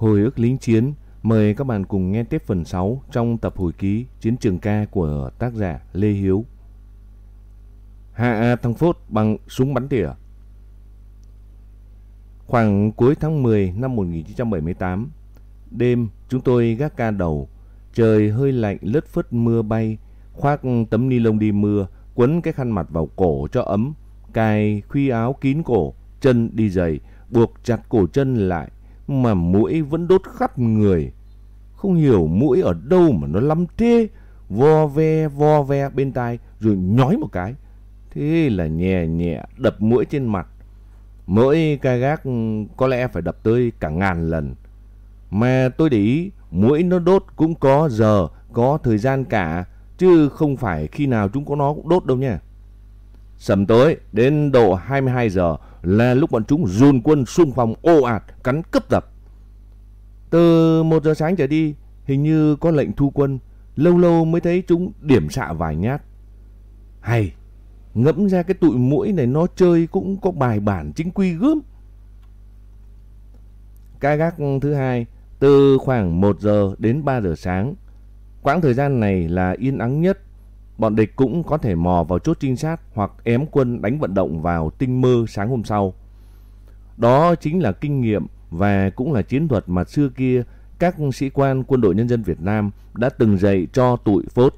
Hồi ức lính chiến, mời các bạn cùng nghe tiếp phần 6 trong tập hồi ký Chiến trường ca của tác giả Lê Hiếu. Hạ thằng Phốt bằng súng bắn tỉa. Khoảng cuối tháng 10 năm 1978, đêm chúng tôi gác ca đầu, trời hơi lạnh lất phất mưa bay, khoác tấm ni lông đi mưa, quấn cái khăn mặt vào cổ cho ấm, cài khuy áo kín cổ, chân đi giày, buộc chặt cổ chân lại, mà mũi vẫn đốt khắp người. Không hiểu mũi ở đâu mà nó lắm thế, vo ve vo ve bên tai rồi nhói một cái. Thế là nhẹ nhẹ đập mũi trên mặt. Mỗi ca gác ừ, có lẽ phải đập tới cả ngàn lần. Mà tôi để ý mũi nó đốt cũng có giờ, có thời gian cả. Chứ không phải khi nào chúng có nó cũng đốt đâu nha. Sầm tối đến độ 22 giờ là lúc bọn chúng dồn quân xung phong ồ ạt cắn cướp tập. Từ 1 giờ sáng trở đi hình như có lệnh thu quân. Lâu lâu mới thấy chúng điểm xạ vài nhát. Hay, ngẫm ra cái tụi mũi này nó chơi cũng có bài bản chính quy gớm. Ca gác thứ hai từ khoảng 1 giờ đến 3 giờ sáng. Quãng thời gian này là yên ắng nhất. Bọn địch cũng có thể mò vào chốt trinh sát hoặc ém quân đánh vận động vào tinh mơ sáng hôm sau. Đó chính là kinh nghiệm và cũng là chiến thuật mà xưa kia các sĩ quan quân đội nhân dân Việt Nam đã từng dạy cho tụi phốt.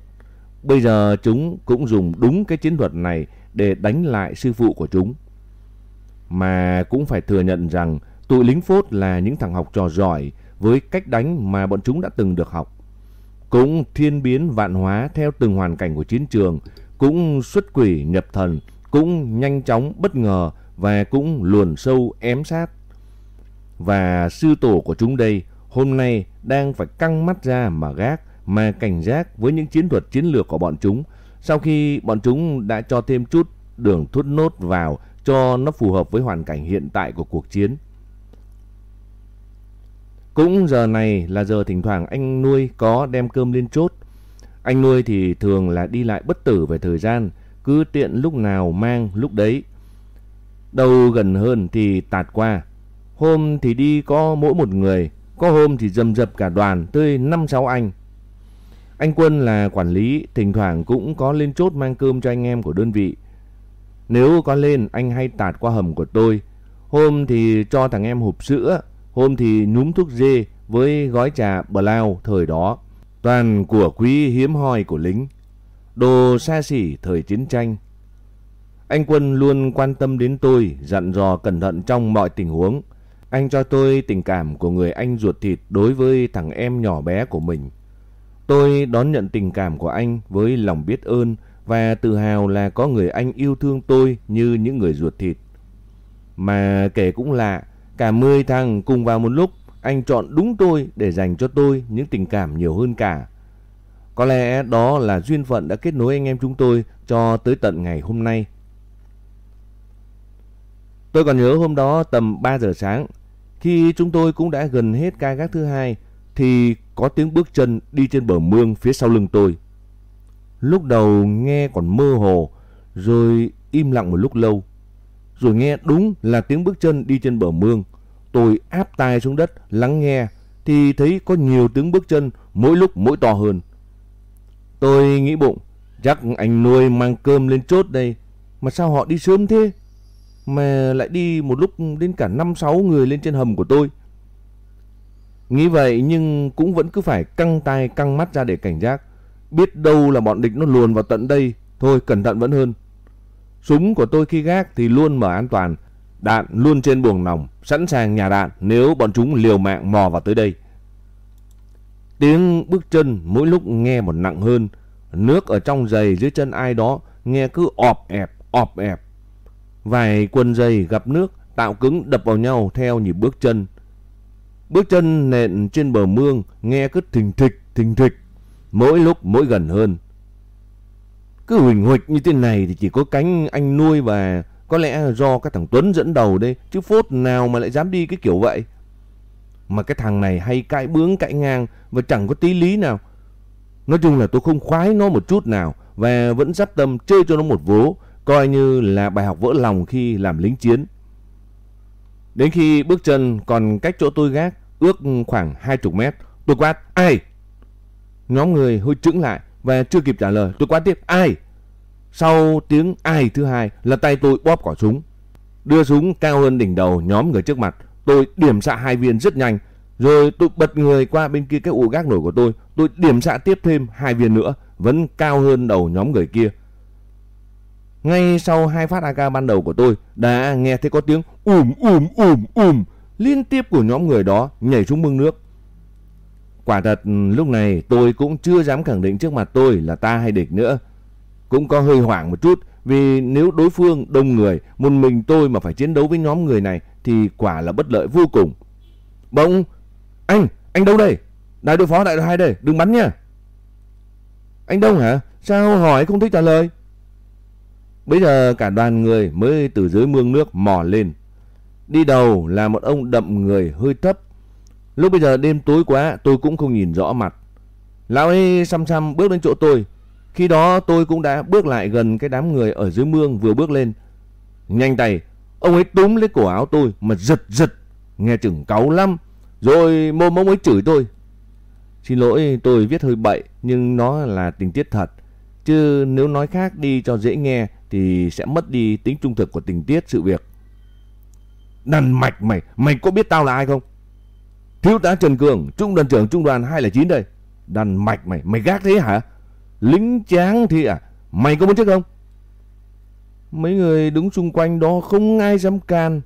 Bây giờ chúng cũng dùng đúng cái chiến thuật này để đánh lại sư phụ của chúng. Mà cũng phải thừa nhận rằng tụi lính phốt là những thằng học trò giỏi với cách đánh mà bọn chúng đã từng được học. Cũng thiên biến vạn hóa theo từng hoàn cảnh của chiến trường, cũng xuất quỷ nhập thần, cũng nhanh chóng bất ngờ và cũng luồn sâu ém sát. Và sư tổ của chúng đây hôm nay đang phải căng mắt ra mà gác, mà cảnh giác với những chiến thuật chiến lược của bọn chúng sau khi bọn chúng đã cho thêm chút đường thốt nốt vào cho nó phù hợp với hoàn cảnh hiện tại của cuộc chiến. Cũng giờ này là giờ thỉnh thoảng anh nuôi có đem cơm lên chốt. Anh nuôi thì thường là đi lại bất tử về thời gian, cứ tiện lúc nào mang lúc đấy. Đầu gần hơn thì tạt qua. Hôm thì đi có mỗi một người, có hôm thì dầm dập cả đoàn tới 5-6 anh. Anh Quân là quản lý, thỉnh thoảng cũng có lên chốt mang cơm cho anh em của đơn vị. Nếu có lên, anh hay tạt qua hầm của tôi. Hôm thì cho thằng em hộp sữa, hôm thì núm thuốc dê với gói trà Blau thời đó. Toàn của quý hiếm hoi của lính. Đồ xa xỉ thời chiến tranh. Anh Quân luôn quan tâm đến tôi, dặn dò cẩn thận trong mọi tình huống. Anh cho tôi tình cảm của người anh ruột thịt đối với thằng em nhỏ bé của mình. Tôi đón nhận tình cảm của anh với lòng biết ơn và tự hào là có người anh yêu thương tôi như những người ruột thịt. Mà kể cũng lạ, cả 10 thằng cùng vào một lúc, anh chọn đúng tôi để dành cho tôi những tình cảm nhiều hơn cả. Có lẽ đó là duyên phận đã kết nối anh em chúng tôi cho tới tận ngày hôm nay. Tôi còn nhớ hôm đó tầm 3 giờ sáng, khi chúng tôi cũng đã gần hết ca gác thứ hai, thì có tiếng bước chân đi trên bờ mương phía sau lưng tôi. Lúc đầu nghe còn mơ hồ, rồi im lặng một lúc lâu. Rồi nghe đúng là tiếng bước chân đi trên bờ mương. Tôi áp tai xuống đất lắng nghe thì thấy có nhiều tiếng bước chân mỗi lúc mỗi to hơn. Tôi nghĩ bụng, chắc anh nuôi mang cơm lên chốt đây, mà sao họ đi sớm thế? Mà lại đi một lúc đến cả 5-6 người lên trên hầm của tôi. Nghĩ vậy nhưng cũng vẫn cứ phải căng tai căng mắt ra để cảnh giác. Biết đâu là bọn địch nó luồn vào tận đây. Thôi cẩn thận vẫn hơn. Súng của tôi khi gác thì luôn mở an toàn. Đạn luôn trên buồng nòng. Sẵn sàng nhà đạn nếu bọn chúng liều mạng mò vào tới đây. Tiếng bước chân mỗi lúc nghe một nặng hơn. Nước ở trong giày dưới chân ai đó nghe cứ ọp ẹp, ọp ẹp. Vài quần giày gặp nước tạo cứng đập vào nhau theo nhịp bước chân. Bước chân nện trên bờ mương nghe cứ thình thịch thình thịch, mỗi lúc mỗi gần hơn. Cứ huỳnh huỳnh như thế này thì chỉ có cánh anh nuôi và có lẽ do cái thằng Tuấn dẫn đầu đây, chứ phốt nào mà lại dám đi cái kiểu vậy. Mà cái thằng này hay cãi bướng cãi ngang và chẳng có tí lý nào. Nói chung là tôi không khoái nó một chút nào và vẫn dắp tâm chơi cho nó một vố, coi như là bài học vỡ lòng khi làm lính chiến. Đến khi bước chân còn cách chỗ tôi gác, ước khoảng hai chục mét. Tôi quát, ai? Nhóm người hơi trứng lại và chưa kịp trả lời. Tôi quát tiếp, ai? Sau tiếng ai thứ hai là tay tôi bóp cỏ súng. Đưa súng cao hơn đỉnh đầu nhóm người trước mặt. Tôi điểm xạ hai viên rất nhanh. Rồi tôi bật người qua bên kia cái ụ gác nổi của tôi. Tôi điểm xạ tiếp thêm hai viên nữa. Vẫn cao hơn đầu nhóm người kia. Ngay sau hai phát AK ban đầu của tôi đã nghe thấy có tiếng ùm ùm ùm ùm liên tiếp của nhóm người đó nhảy xuống mương nước. Quả thật lúc này tôi cũng chưa dám khẳng định trước mặt tôi là ta hay địch nữa. Cũng có hơi hoảng một chút vì nếu đối phương đông người, một mình tôi mà phải chiến đấu với nhóm người này thì quả là bất lợi vô cùng. Bỗng, anh, anh đâu đây? Đại đội phó đại đội 2 đây, đừng bắn nha. Anh Đông hả? Sao hỏi không thích trả lời? Bây giờ cả đoàn người mới từ dưới mương nước mò lên. Đi đầu là một ông đậm người hơi thấp. Lúc bây giờ đêm tối quá tôi cũng không nhìn rõ mặt. Lão ấy xăm xăm bước đến chỗ tôi. Khi đó tôi cũng đã bước lại gần cái đám người ở dưới mương vừa bước lên. Nhanh tay, ông ấy túm lấy cổ áo tôi mà giật giật. Nghe chừng cáu lắm. Rồi mồm ông ấy chửi tôi. Xin lỗi tôi viết hơi bậy nhưng nó là tình tiết thật. Chứ nếu nói khác đi cho dễ nghe thì sẽ mất đi tính trung thực của tình tiết sự việc. Đàn mạch mày, mày có biết tao là ai không? Thiếu tá Trần Cường, trung đoàn trưởng trung đoàn 209 đây. Đàn mạch mày, mày gác thế hả? Lính tráng thì à? Mày có muốn chết không? Mấy người đứng xung quanh đó không ai dám can.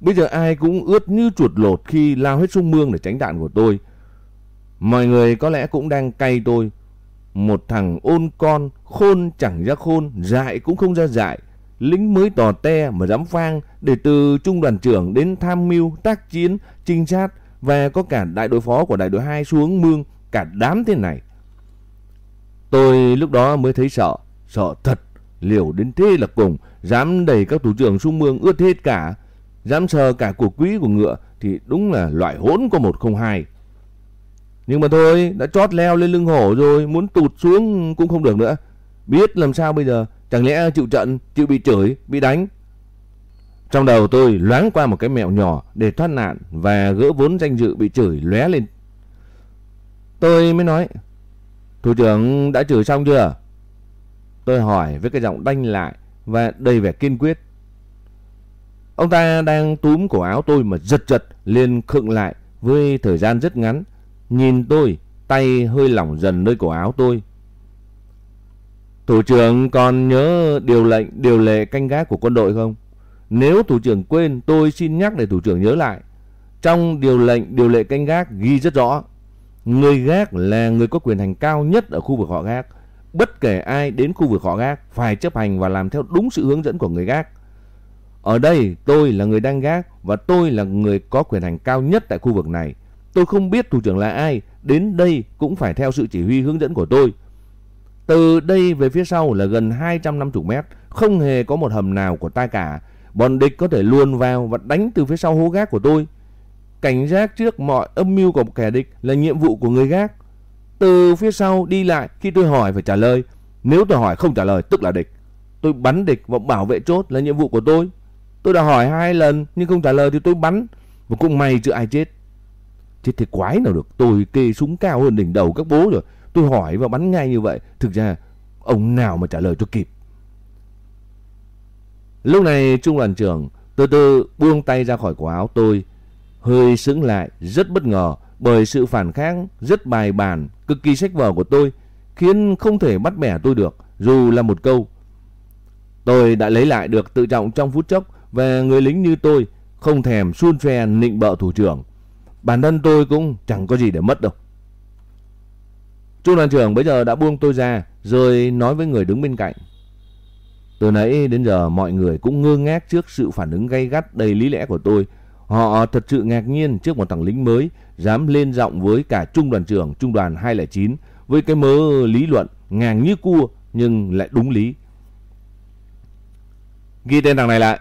Bây giờ ai cũng ướt như chuột lột khi lao hết sung mương để tránh đạn của tôi. Mọi người có lẽ cũng đang cay tôi một thằng ôn con, khôn chẳng ra khôn, dại cũng không ra dại. Lính mới tò te mà dám phang để từ trung đoàn trưởng đến tham mưu, tác chiến, trinh sát và có cả đại đội phó của đại đội 2 xuống mương, cả đám thế này. Tôi lúc đó mới thấy sợ, sợ thật, liều đến thế là cùng, dám đẩy các thủ trưởng xuống mương ướt hết cả, dám sờ cả cuộc quý của ngựa thì đúng là loại hỗn có một không hai. Nhưng mà thôi, đã chót leo lên lưng hổ rồi, muốn tụt xuống cũng không được nữa. Biết làm sao bây giờ, chẳng lẽ chịu trận, chịu bị chửi, bị đánh. Trong đầu tôi loáng qua một cái mẹo nhỏ để thoát nạn và gỡ vốn danh dự bị chửi lóe lên. Tôi mới nói, thủ trưởng đã chửi xong chưa? Tôi hỏi với cái giọng đanh lại và đầy vẻ kiên quyết. Ông ta đang túm cổ áo tôi mà giật giật liền khựng lại với thời gian rất ngắn Nhìn tôi, tay hơi lỏng dần nơi cổ áo tôi. Thủ trưởng còn nhớ điều lệnh, điều lệ canh gác của quân đội không? Nếu thủ trưởng quên, tôi xin nhắc để thủ trưởng nhớ lại. Trong điều lệnh, điều lệ canh gác ghi rất rõ. Người gác là người có quyền hành cao nhất ở khu vực họ gác. Bất kể ai đến khu vực họ gác phải chấp hành và làm theo đúng sự hướng dẫn của người gác. Ở đây tôi là người đang gác và tôi là người có quyền hành cao nhất tại khu vực này. Tôi không biết thủ trưởng là ai, đến đây cũng phải theo sự chỉ huy hướng dẫn của tôi. Từ đây về phía sau là gần 250 mét, không hề có một hầm nào của ta cả. Bọn địch có thể luồn vào và đánh từ phía sau hố gác của tôi. Cảnh giác trước mọi âm mưu của kẻ địch là nhiệm vụ của người gác. Từ phía sau đi lại khi tôi hỏi phải trả lời. Nếu tôi hỏi không trả lời, tức là địch. Tôi bắn địch và bảo vệ chốt là nhiệm vụ của tôi. Tôi đã hỏi hai lần, nhưng không trả lời thì tôi bắn. Và cũng may chứ ai chết. Chết thì quái nào được Tôi kê súng cao hơn đỉnh đầu các bố rồi Tôi hỏi và bắn ngay như vậy Thực ra, ông nào mà trả lời cho kịp Lúc này trung đoàn trưởng từ từ buông tay ra khỏi cổ áo tôi, Hơi sững lại, rất bất ngờ Bởi sự phản kháng rất bài bản, Cực kỳ sách vở của tôi, Khiến không thể bắt bẻ tôi được, Dù là một câu Tôi đã lấy lại được tự trọng trong phút chốc Và người lính như tôi Không thèm xun phe nịnh bợ thủ trưởng Bản thân tôi cũng chẳng có gì để mất đâu. Trung đoàn trưởng bây giờ đã buông tôi ra, rồi nói với người đứng bên cạnh. Từ nãy đến giờ mọi người cũng ngơ ngác trước sự phản ứng gay gắt đầy lý lẽ của tôi. Họ thật sự ngạc nhiên trước một thằng lính mới dám lên giọng với cả trung đoàn trưởng trung đoàn 209 với cái mớ lý luận ngang như cua nhưng lại đúng lý. Ghi tên thằng này lại.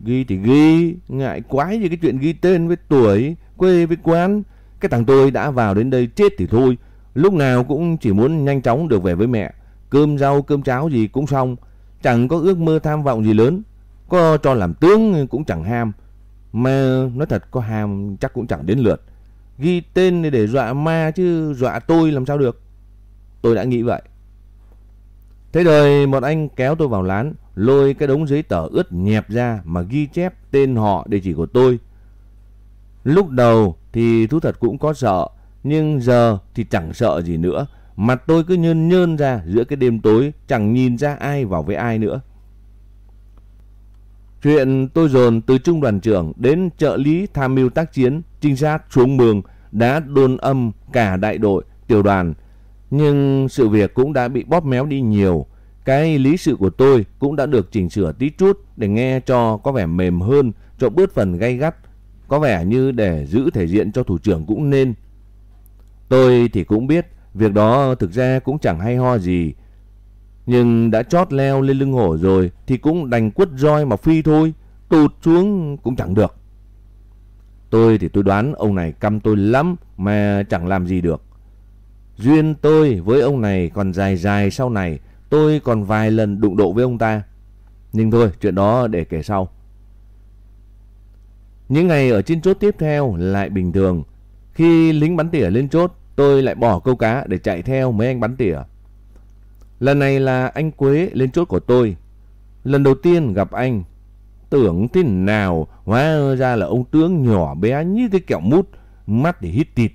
Ghi thì ghi, ngại quái gì cái chuyện ghi tên với tuổi, quê với quán. Cái thằng tôi đã vào đến đây chết thì thôi, lúc nào cũng chỉ muốn nhanh chóng được về với mẹ. Cơm rau, cơm cháo gì cũng xong, chẳng có ước mơ tham vọng gì lớn. Có cho làm tướng cũng chẳng ham. Mà nói thật có ham chắc cũng chẳng đến lượt. Ghi tên để dọa ma chứ dọa tôi làm sao được. Tôi đã nghĩ vậy. Thế rồi một anh kéo tôi vào lán, lôi cái đống giấy tờ ướt nhẹp ra mà ghi chép tên họ địa chỉ của tôi. Lúc đầu thì thú thật cũng có sợ, nhưng giờ thì chẳng sợ gì nữa. Mặt tôi cứ nhơn nhơn ra giữa cái đêm tối, chẳng nhìn ra ai vào với ai nữa. Chuyện tôi dồn từ trung đoàn trưởng đến trợ lý tham mưu tác chiến, trinh sát xuống mường đã đôn âm cả đại đội, tiểu đoàn. Nhưng sự việc cũng đã bị bóp méo đi nhiều. Cái lý sự của tôi cũng đã được chỉnh sửa tí chút để nghe cho có vẻ mềm hơn, cho bớt phần gay gắt. Có vẻ như để giữ thể diện cho thủ trưởng cũng nên. Tôi thì cũng biết việc đó thực ra cũng chẳng hay ho gì. Nhưng đã chót leo lên lưng hổ rồi thì cũng đành quất roi mà phi thôi. Tụt xuống cũng chẳng được. Tôi thì tôi đoán ông này căm tôi lắm mà chẳng làm gì được. Duyên tôi với ông này còn dài dài sau này. Tôi còn vài lần đụng độ với ông ta. Nhưng thôi chuyện đó để kể sau. Những ngày ở trên chốt tiếp theo lại bình thường. Khi lính bắn tỉa lên chốt, tôi lại bỏ câu cá để chạy theo mấy anh bắn tỉa. Lần này là anh Quế lên chốt của tôi. Lần đầu tiên gặp anh, tưởng thế nào hóa ra là ông tướng nhỏ bé như cái kẹo mút, mắt thì hít tịt.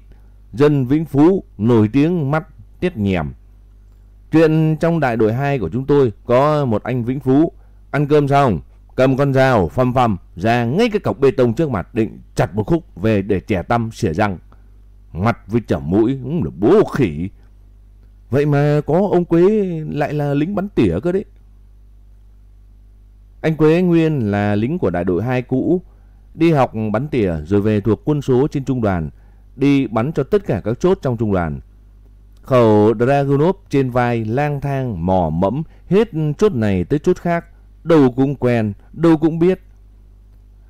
Dân Vĩnh Phú nổi tiếng mắt tiết nhèm. Chuyện trong đại đội 2 của chúng tôi có một anh Vĩnh Phú ăn cơm xong cầm con dao phăm phăm ra ngay cái cọc bê tông trước mặt định chặt một khúc về để trẻ tâm xỉa răng. Mặt với chẩm mũi cũng là bố khỉ. Vậy mà có ông Quế lại là lính bắn tỉa cơ đấy. Anh Quế Nguyên là lính của đại đội 2 cũ, đi học bắn tỉa rồi về thuộc quân số trên trung đoàn, đi bắn cho tất cả các chốt trong trung đoàn. Khẩu Dragunov trên vai lang thang mò mẫm hết chốt này tới chốt khác, đâu cũng quen, đâu cũng biết.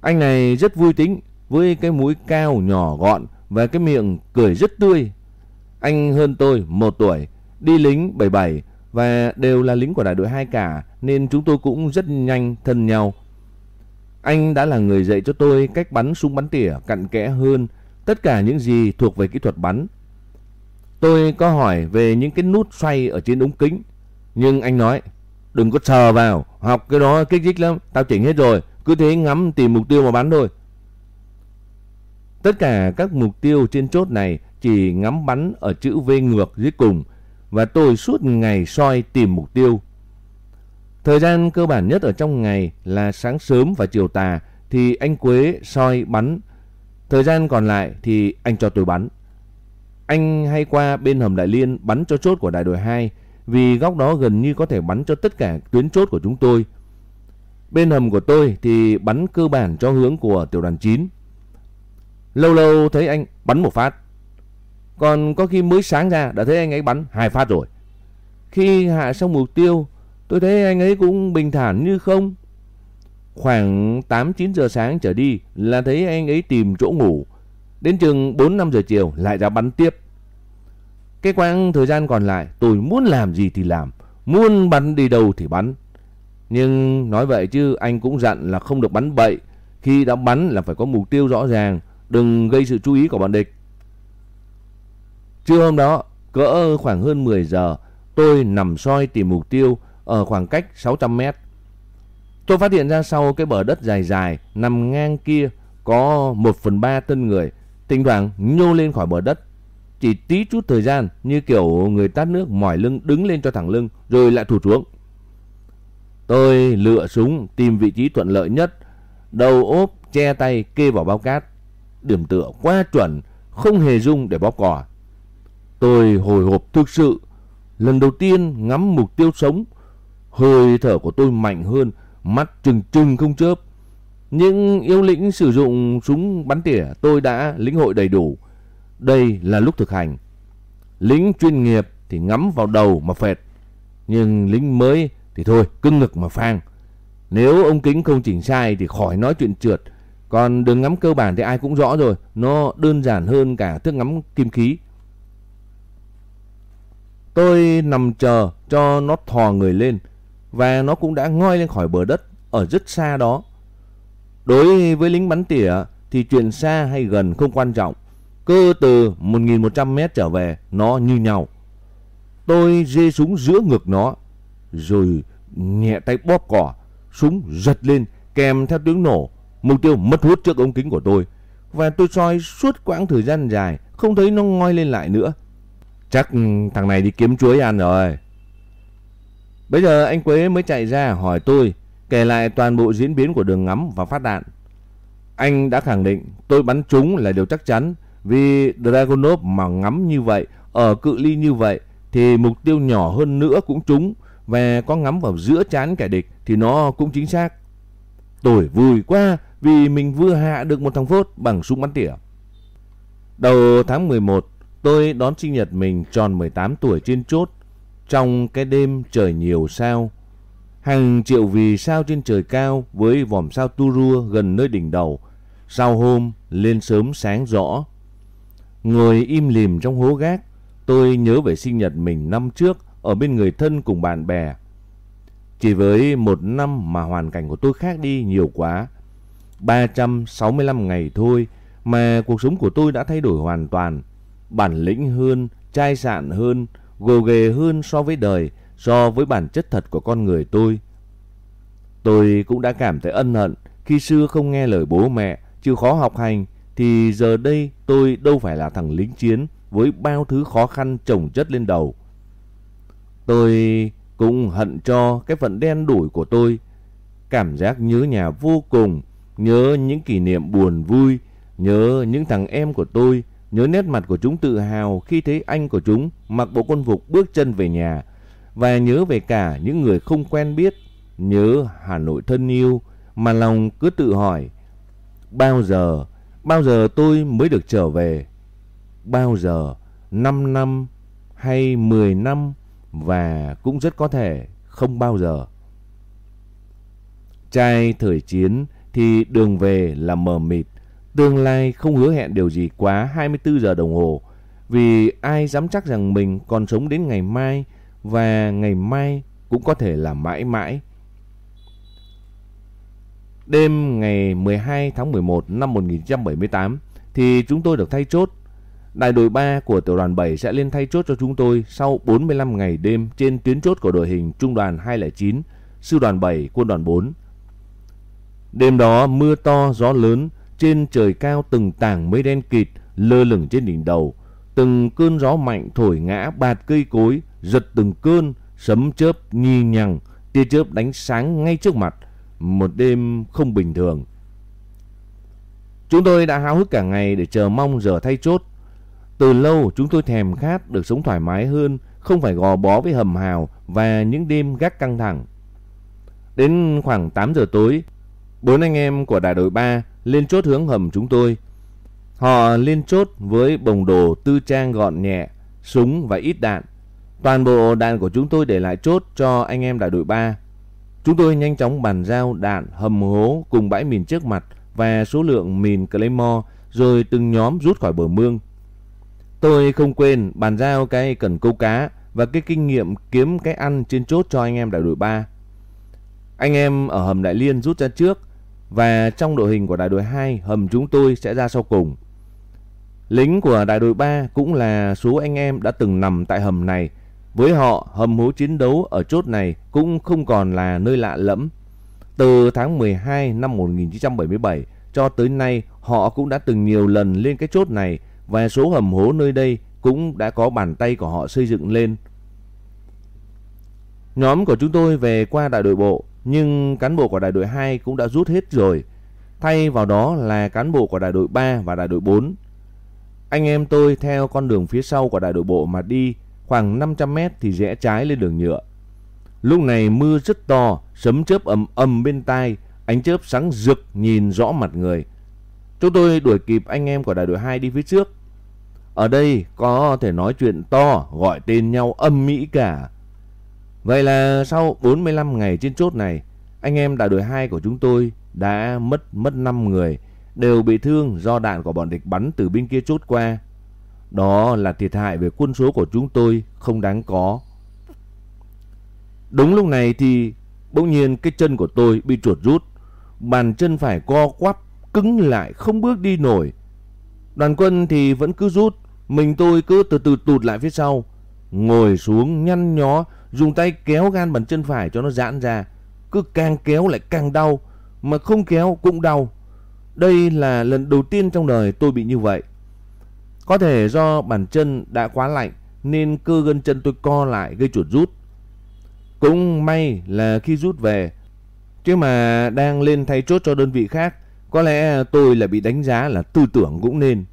Anh này rất vui tính, với cái mũi cao nhỏ gọn và cái miệng cười rất tươi. Anh hơn tôi một tuổi, đi lính 77 và đều là lính của đại đội 2 cả nên chúng tôi cũng rất nhanh thân nhau. Anh đã là người dạy cho tôi cách bắn súng bắn tỉa cặn kẽ hơn tất cả những gì thuộc về kỹ thuật bắn. Tôi có hỏi về những cái nút xoay ở trên ống kính, nhưng anh nói đừng có sờ vào, học cái đó kích thích lắm, tao chỉnh hết rồi, cứ thế ngắm tìm mục tiêu mà bắn thôi. Tất cả các mục tiêu trên chốt này chỉ ngắm bắn ở chữ V ngược dưới cùng và tôi suốt ngày soi tìm mục tiêu. Thời gian cơ bản nhất ở trong ngày là sáng sớm và chiều tà, thì anh Quế soi bắn. Thời gian còn lại thì anh cho tôi bắn. Anh hay qua bên hầm Đại Liên bắn cho chốt của đại đội 2 vì góc đó gần như có thể bắn cho tất cả tuyến chốt của chúng tôi. Bên hầm của tôi thì bắn cơ bản cho hướng của tiểu đoàn 9. Lâu lâu thấy anh bắn một phát. Còn có khi mới sáng ra đã thấy anh ấy bắn hai phát rồi. Khi hạ xong mục tiêu, tôi thấy anh ấy cũng bình thản như không. Khoảng 8-9 giờ sáng trở đi là thấy anh ấy tìm chỗ ngủ. Đến chừng 4-5 giờ chiều lại ra bắn tiếp. Cái quãng thời gian còn lại tôi muốn làm gì thì làm, muốn bắn đi đâu thì bắn. Nhưng nói vậy chứ anh cũng dặn là không được bắn bậy, khi đã bắn là phải có mục tiêu rõ ràng, đừng gây sự chú ý của bọn địch. Trưa hôm đó, cỡ khoảng hơn 10 giờ, tôi nằm soi tìm mục tiêu ở khoảng cách 600 mét. Tôi phát hiện ra sau cái bờ đất dài dài nằm ngang kia có 1 phần 3 thân người, thỉnh thoảng nhô lên khỏi bờ đất. Chỉ tí chút thời gian như kiểu người tát nước mỏi lưng đứng lên cho thẳng lưng rồi lại thụt xuống. Tôi lựa súng tìm vị trí thuận lợi nhất, đầu ốp che tay kê vào bao cát. Điểm tựa quá chuẩn, không hề dung để bóp cò. Tôi hồi hộp thực sự, lần đầu tiên ngắm mục tiêu sống, hơi thở của tôi mạnh hơn, mắt trừng trừng không chớp. Những yêu lĩnh sử dụng súng bắn tỉa tôi đã lĩnh hội đầy đủ. Đây là lúc thực hành. Lính chuyên nghiệp thì ngắm vào đầu mà phệt. Nhưng lính mới thì thôi cưng ngực mà phang. Nếu ông kính không chỉnh sai thì khỏi nói chuyện trượt. Còn đường ngắm cơ bản thì ai cũng rõ rồi. Nó đơn giản hơn cả thước ngắm kim khí. Tôi nằm chờ cho nó thò người lên và nó cũng đã ngoi lên khỏi bờ đất ở rất xa đó. Đối với lính bắn tỉa thì chuyện xa hay gần không quan trọng. Cơ từ 1.100 mét trở về, nó như nhau. Tôi dê súng giữa ngực nó, rồi nhẹ tay bóp cỏ. Súng giật lên kèm theo tiếng nổ. Mục tiêu mất hút trước ống kính của tôi. Và tôi soi suốt quãng thời gian dài không thấy nó ngoi lên lại nữa. Chắc thằng này đi kiếm chuối ăn rồi. Bây giờ anh Quế mới chạy ra hỏi tôi kể lại toàn bộ diễn biến của đường ngắm và phát đạn. Anh đã khẳng định tôi bắn trúng là điều chắc chắn vì Dragonov mà ngắm như vậy, ở cự ly như vậy thì mục tiêu nhỏ hơn nữa cũng trúng và có ngắm vào giữa chán kẻ địch thì nó cũng chính xác. Tôi vui quá vì mình vừa hạ được một thằng phốt bằng súng bắn tỉa. Đầu tháng 11, tôi đón sinh nhật mình tròn 18 tuổi trên chốt trong cái đêm trời nhiều sao. Hàng triệu vì sao trên trời cao với vòm sao tu rua gần nơi đỉnh đầu. Sau hôm lên sớm sáng rõ. Ngồi im lìm trong hố gác, tôi nhớ về sinh nhật mình năm trước ở bên người thân cùng bạn bè. Chỉ với một năm mà hoàn cảnh của tôi khác đi nhiều quá. 365 ngày thôi mà cuộc sống của tôi đã thay đổi hoàn toàn. Bản lĩnh hơn, chai sạn hơn, gồ ghề hơn so với đời, so với bản chất thật của con người tôi. Tôi cũng đã cảm thấy ân hận khi xưa không nghe lời bố mẹ, chịu khó học hành, thì giờ đây tôi đâu phải là thằng lính chiến với bao thứ khó khăn chồng chất lên đầu. Tôi cũng hận cho cái phận đen đủi của tôi. Cảm giác nhớ nhà vô cùng, nhớ những kỷ niệm buồn vui, nhớ những thằng em của tôi, nhớ nét mặt của chúng tự hào khi thấy anh của chúng mặc bộ quân phục bước chân về nhà và nhớ về cả những người không quen biết, nhớ Hà Nội thân yêu mà lòng cứ tự hỏi bao giờ, bao giờ tôi mới được trở về? Bao giờ, 5 năm hay 10 năm và cũng rất có thể không bao giờ. Trai thời chiến thì đường về là mờ mịt, tương lai không hứa hẹn điều gì quá 24 giờ đồng hồ, vì ai dám chắc rằng mình còn sống đến ngày mai và ngày mai cũng có thể là mãi mãi. Đêm ngày 12 tháng 11 năm 1978 thì chúng tôi được thay chốt Đại đội 3 của tiểu đoàn 7 sẽ lên thay chốt cho chúng tôi sau 45 ngày đêm trên tuyến chốt của đội hình trung đoàn 209, sư đoàn 7, quân đoàn 4. Đêm đó mưa to, gió lớn, trên trời cao từng tảng mây đen kịt lơ lửng trên đỉnh đầu. Từng cơn gió mạnh thổi ngã bạt cây cối, giật từng cơn, sấm chớp nhì nhằng, tia chớp đánh sáng ngay trước mặt. Một đêm không bình thường. Chúng tôi đã háo hức cả ngày để chờ mong giờ thay chốt từ lâu chúng tôi thèm khát được sống thoải mái hơn, không phải gò bó với hầm hào và những đêm gác căng thẳng. Đến khoảng 8 giờ tối, bốn anh em của đại đội 3 lên chốt hướng hầm chúng tôi. Họ lên chốt với bồng đồ tư trang gọn nhẹ, súng và ít đạn. Toàn bộ đạn của chúng tôi để lại chốt cho anh em đại đội 3. Chúng tôi nhanh chóng bàn giao đạn, hầm hố cùng bãi mìn trước mặt và số lượng mìn Claymore rồi từng nhóm rút khỏi bờ mương. Tôi không quên bàn giao cái cần câu cá và cái kinh nghiệm kiếm cái ăn trên chốt cho anh em đại đội 3. Anh em ở hầm Đại Liên rút ra trước và trong đội hình của đại đội 2 hầm chúng tôi sẽ ra sau cùng. Lính của đại đội 3 cũng là số anh em đã từng nằm tại hầm này. Với họ, hầm hố chiến đấu ở chốt này cũng không còn là nơi lạ lẫm. Từ tháng 12 năm 1977 cho tới nay, họ cũng đã từng nhiều lần lên cái chốt này và số hầm hố nơi đây cũng đã có bàn tay của họ xây dựng lên. Nhóm của chúng tôi về qua đại đội bộ, nhưng cán bộ của đại đội 2 cũng đã rút hết rồi. Thay vào đó là cán bộ của đại đội 3 và đại đội 4. Anh em tôi theo con đường phía sau của đại đội bộ mà đi, khoảng 500 mét thì rẽ trái lên đường nhựa. Lúc này mưa rất to, sấm chớp ầm ầm bên tai, ánh chớp sáng rực nhìn rõ mặt người. Chúng tôi đuổi kịp anh em của đại đội 2 đi phía trước. Ở đây có thể nói chuyện to, gọi tên nhau âm mỹ cả. Vậy là sau 45 ngày trên chốt này, anh em đại đội 2 của chúng tôi đã mất mất 5 người, đều bị thương do đạn của bọn địch bắn từ bên kia chốt qua. Đó là thiệt hại về quân số của chúng tôi không đáng có. Đúng lúc này thì bỗng nhiên cái chân của tôi bị chuột rút. bàn chân phải co quắp, cứng lại không bước đi nổi. Đoàn quân thì vẫn cứ rút, mình tôi cứ từ từ tụt lại phía sau. Ngồi xuống nhăn nhó, dùng tay kéo gan bàn chân phải cho nó giãn ra. Cứ càng kéo lại càng đau, mà không kéo cũng đau. Đây là lần đầu tiên trong đời tôi bị như vậy. Có thể do bàn chân đã quá lạnh nên cơ gân chân tôi co lại gây chuột rút. Cũng may là khi rút về, chứ mà đang lên thay chốt cho đơn vị khác, có lẽ tôi là bị đánh giá là tư tưởng cũng nên.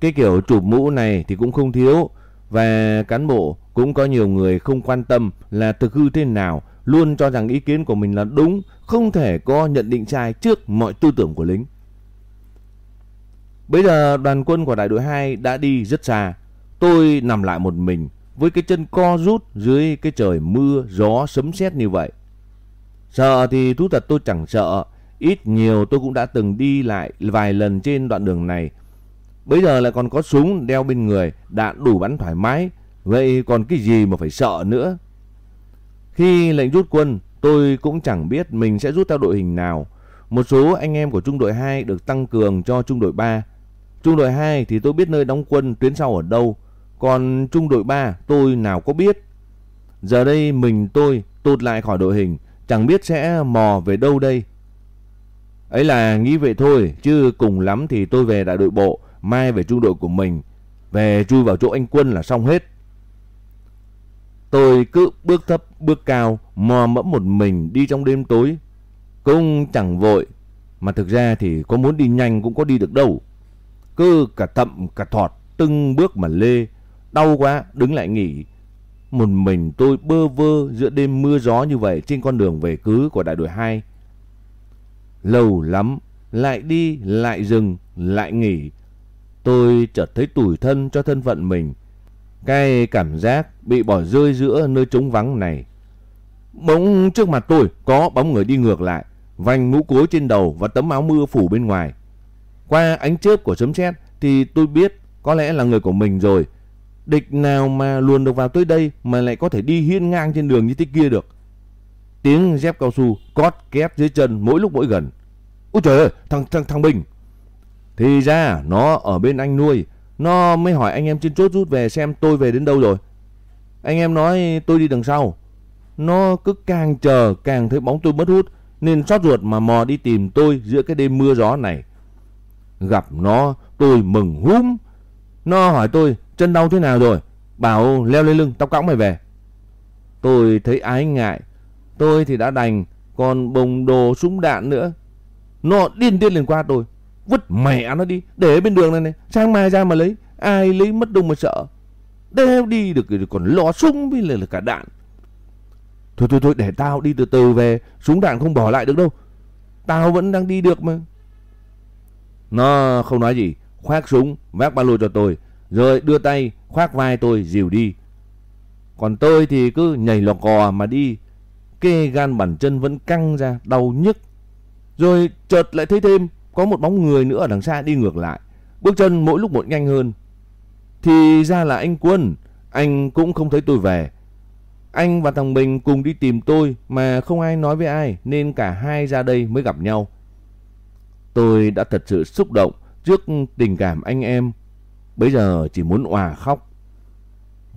Cái kiểu chụp mũ này thì cũng không thiếu và cán bộ cũng có nhiều người không quan tâm là thực hư thế nào, luôn cho rằng ý kiến của mình là đúng, không thể có nhận định sai trước mọi tư tưởng của lính. Bây giờ đoàn quân của đại đội 2 đã đi rất xa. Tôi nằm lại một mình với cái chân co rút dưới cái trời mưa, gió, sấm sét như vậy. Sợ thì thú thật tôi chẳng sợ, ít nhiều tôi cũng đã từng đi lại vài lần trên đoạn đường này. Bây giờ lại còn có súng đeo bên người, đạn đủ bắn thoải mái, vậy còn cái gì mà phải sợ nữa. Khi lệnh rút quân, tôi cũng chẳng biết mình sẽ rút theo đội hình nào. Một số anh em của trung đội 2 được tăng cường cho trung đội 3. Trung đội 2 thì tôi biết nơi đóng quân tuyến sau ở đâu, còn trung đội 3 tôi nào có biết. Giờ đây mình tôi tụt lại khỏi đội hình, chẳng biết sẽ mò về đâu đây. Ấy là nghĩ vậy thôi, chứ cùng lắm thì tôi về đại đội bộ, mai về trung đội của mình, về chui vào chỗ anh quân là xong hết. Tôi cứ bước thấp bước cao, mò mẫm một mình đi trong đêm tối. Cũng chẳng vội, mà thực ra thì có muốn đi nhanh cũng có đi được đâu. Cứ cả thậm cả thọt, từng bước mà lê, đau quá, đứng lại nghỉ. Một mình tôi bơ vơ giữa đêm mưa gió như vậy trên con đường về cứ của đại đội 2. Lâu lắm, lại đi, lại dừng, lại nghỉ. Tôi chợt thấy tủi thân cho thân phận mình. Cái cảm giác bị bỏ rơi giữa nơi trống vắng này. Bỗng trước mặt tôi có bóng người đi ngược lại, vành mũ cối trên đầu và tấm áo mưa phủ bên ngoài. Qua ánh chớp của sấm sét thì tôi biết có lẽ là người của mình rồi. Địch nào mà luồn được vào tới đây mà lại có thể đi hiên ngang trên đường như thế kia được. Tiếng dép cao su cót kép dưới chân mỗi lúc mỗi gần. Ôi trời ơi, thằng thằng thằng Bình. Thì ra nó ở bên anh nuôi, nó mới hỏi anh em trên chốt rút về xem tôi về đến đâu rồi. Anh em nói tôi đi đằng sau. Nó cứ càng chờ càng thấy bóng tôi mất hút, nên xót ruột mà mò đi tìm tôi giữa cái đêm mưa gió này. Gặp nó, tôi mừng húm. Nó hỏi tôi, chân đau thế nào rồi. Bảo, leo lên lưng tao cõng mày về. Tôi thấy ái ngại. Tôi thì đã đành. Còn bồng đồ súng đạn nữa. Nó điên điên lên qua tôi. Vứt mẹ nó đi. Để bên đường này này. Sang mai ra mà lấy. Ai lấy mất đông mà sợ. Đeo đi được còn lò súng với là cả đạn. Thôi thôi thôi để tao đi từ từ về. Súng đạn không bỏ lại được đâu. Tao vẫn đang đi được mà. Nó không nói gì, khoác súng, vác ba lô cho tôi, rồi đưa tay khoác vai tôi dìu đi. Còn tôi thì cứ nhảy lò cò mà đi, kê gan bàn chân vẫn căng ra, đau nhức. Rồi chợt lại thấy thêm có một bóng người nữa ở đằng xa đi ngược lại, bước chân mỗi lúc một nhanh hơn. Thì ra là anh Quân, anh cũng không thấy tôi về. Anh và thằng Bình cùng đi tìm tôi mà không ai nói với ai nên cả hai ra đây mới gặp nhau. Tôi đã thật sự xúc động trước tình cảm anh em. Bây giờ chỉ muốn òa khóc.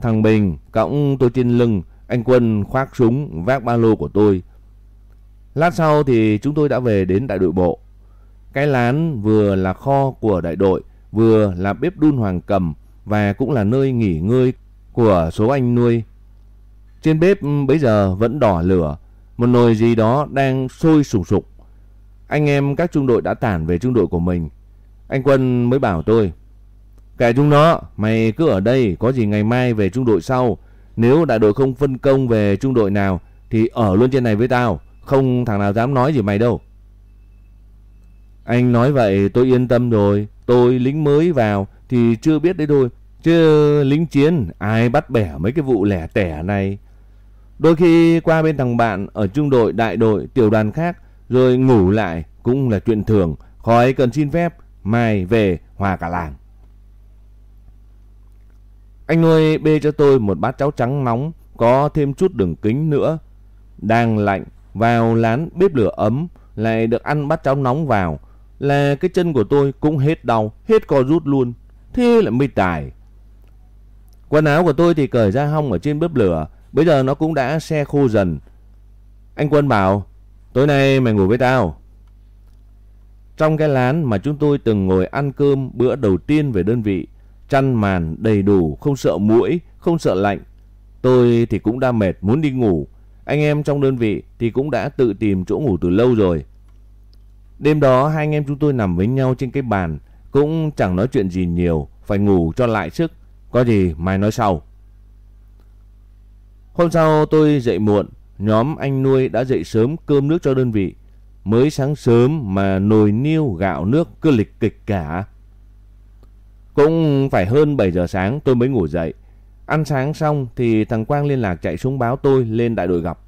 Thằng Bình cõng tôi trên lưng, anh Quân khoác súng vác ba lô của tôi. Lát sau thì chúng tôi đã về đến đại đội bộ. Cái lán vừa là kho của đại đội, vừa là bếp đun hoàng cầm và cũng là nơi nghỉ ngơi của số anh nuôi. Trên bếp bây giờ vẫn đỏ lửa, một nồi gì đó đang sôi sùng sục. Anh em các trung đội đã tản về trung đội của mình. Anh Quân mới bảo tôi. Kệ chúng nó, mày cứ ở đây, có gì ngày mai về trung đội sau. Nếu đại đội không phân công về trung đội nào thì ở luôn trên này với tao. Không thằng nào dám nói gì mày đâu. Anh nói vậy tôi yên tâm rồi. Tôi lính mới vào thì chưa biết đấy thôi. Chứ lính chiến ai bắt bẻ mấy cái vụ lẻ tẻ này. Đôi khi qua bên thằng bạn ở trung đội, đại đội, tiểu đoàn khác rồi ngủ lại cũng là chuyện thường, khỏi cần xin phép, mai về hòa cả làng. Anh nuôi bê cho tôi một bát cháo trắng nóng, có thêm chút đường kính nữa. Đang lạnh, vào lán bếp lửa ấm lại được ăn bát cháo nóng vào là cái chân của tôi cũng hết đau, hết co rút luôn. Thế là mới tài. Quần áo của tôi thì cởi ra hong ở trên bếp lửa, bây giờ nó cũng đã xe khô dần. Anh Quân bảo, tối nay mày ngủ với tao. Trong cái lán mà chúng tôi từng ngồi ăn cơm bữa đầu tiên về đơn vị, chăn màn đầy đủ, không sợ muỗi, không sợ lạnh. Tôi thì cũng đã mệt muốn đi ngủ. Anh em trong đơn vị thì cũng đã tự tìm chỗ ngủ từ lâu rồi. Đêm đó hai anh em chúng tôi nằm với nhau trên cái bàn, cũng chẳng nói chuyện gì nhiều, phải ngủ cho lại sức. Có gì mai nói sau. Hôm sau tôi dậy muộn, nhóm anh nuôi đã dậy sớm cơm nước cho đơn vị. Mới sáng sớm mà nồi niêu gạo nước cứ lịch kịch cả. Cũng phải hơn 7 giờ sáng tôi mới ngủ dậy. Ăn sáng xong thì thằng Quang liên lạc chạy xuống báo tôi lên đại đội gặp.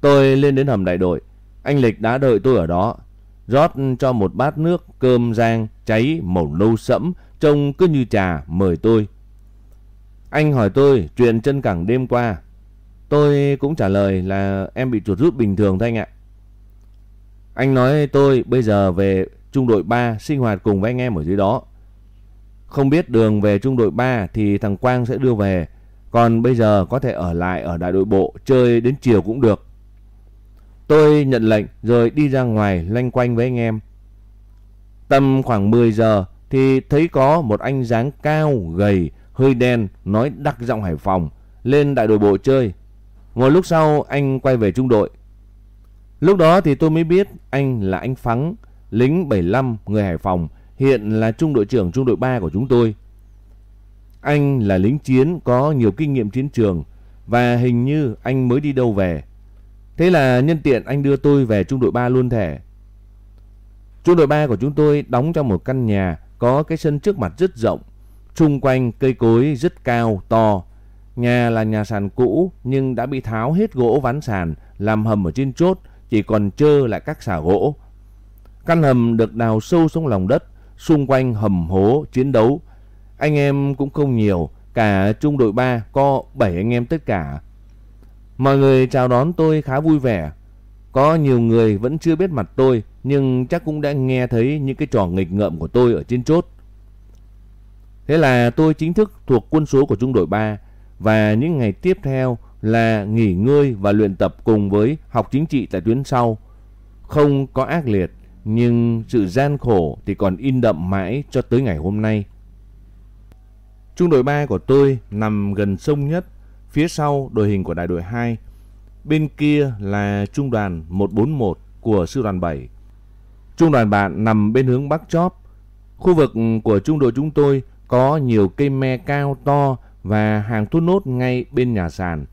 Tôi lên đến hầm đại đội. Anh Lịch đã đợi tôi ở đó. Rót cho một bát nước cơm rang cháy màu nâu sẫm, trông cứ như trà mời tôi. Anh hỏi tôi chuyện chân cẳng đêm qua. Tôi cũng trả lời là em bị chuột rút bình thường thôi anh ạ. Anh nói tôi bây giờ về trung đội 3 sinh hoạt cùng với anh em ở dưới đó. Không biết đường về trung đội 3 thì thằng Quang sẽ đưa về. Còn bây giờ có thể ở lại ở đại đội bộ chơi đến chiều cũng được. Tôi nhận lệnh rồi đi ra ngoài lanh quanh với anh em. Tầm khoảng 10 giờ thì thấy có một anh dáng cao, gầy, hơi đen nói đặc giọng Hải Phòng lên đại đội bộ chơi. Một lúc sau anh quay về trung đội. Lúc đó thì tôi mới biết anh là anh Phắng, lính 75 người Hải Phòng, hiện là trung đội trưởng trung đội 3 của chúng tôi. Anh là lính chiến có nhiều kinh nghiệm chiến trường và hình như anh mới đi đâu về. Thế là nhân tiện anh đưa tôi về trung đội 3 luôn thể. Trung đội 3 của chúng tôi đóng trong một căn nhà có cái sân trước mặt rất rộng, xung quanh cây cối rất cao, to. Nhà là nhà sàn cũ nhưng đã bị tháo hết gỗ ván sàn, làm hầm ở trên chốt, chỉ còn trơ lại các xà gỗ. Căn hầm được đào sâu xuống lòng đất, xung quanh hầm hố chiến đấu. Anh em cũng không nhiều, cả trung đội 3 có 7 anh em tất cả. Mọi người chào đón tôi khá vui vẻ. Có nhiều người vẫn chưa biết mặt tôi nhưng chắc cũng đã nghe thấy những cái trò nghịch ngợm của tôi ở trên chốt. Thế là tôi chính thức thuộc quân số của trung đội 3 và những ngày tiếp theo là nghỉ ngơi và luyện tập cùng với học chính trị tại tuyến sau. Không có ác liệt nhưng sự gian khổ thì còn in đậm mãi cho tới ngày hôm nay. Trung đội 3 của tôi nằm gần sông nhất, phía sau đội hình của đại đội 2. Bên kia là trung đoàn 141 của sư đoàn 7. Trung đoàn bạn nằm bên hướng Bắc Chóp. Khu vực của trung đội chúng tôi có nhiều cây me cao to và hàng thốt nốt ngay bên nhà sàn.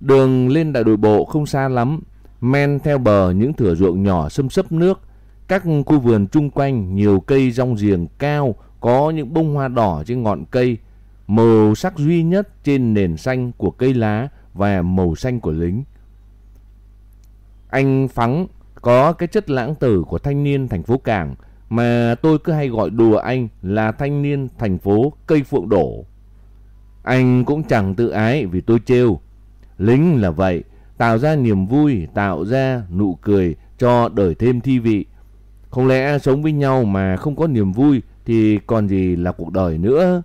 Đường lên đại đội bộ không xa lắm, men theo bờ những thửa ruộng nhỏ xâm sấp nước. Các khu vườn chung quanh nhiều cây rong giềng cao có những bông hoa đỏ trên ngọn cây, màu sắc duy nhất trên nền xanh của cây lá và màu xanh của lính. Anh Phắng có cái chất lãng tử của thanh niên thành phố Cảng mà tôi cứ hay gọi đùa anh là thanh niên thành phố cây phượng đổ. Anh cũng chẳng tự ái vì tôi trêu. Lính là vậy, tạo ra niềm vui, tạo ra nụ cười cho đời thêm thi vị. Không lẽ sống với nhau mà không có niềm vui thì còn gì là cuộc đời nữa.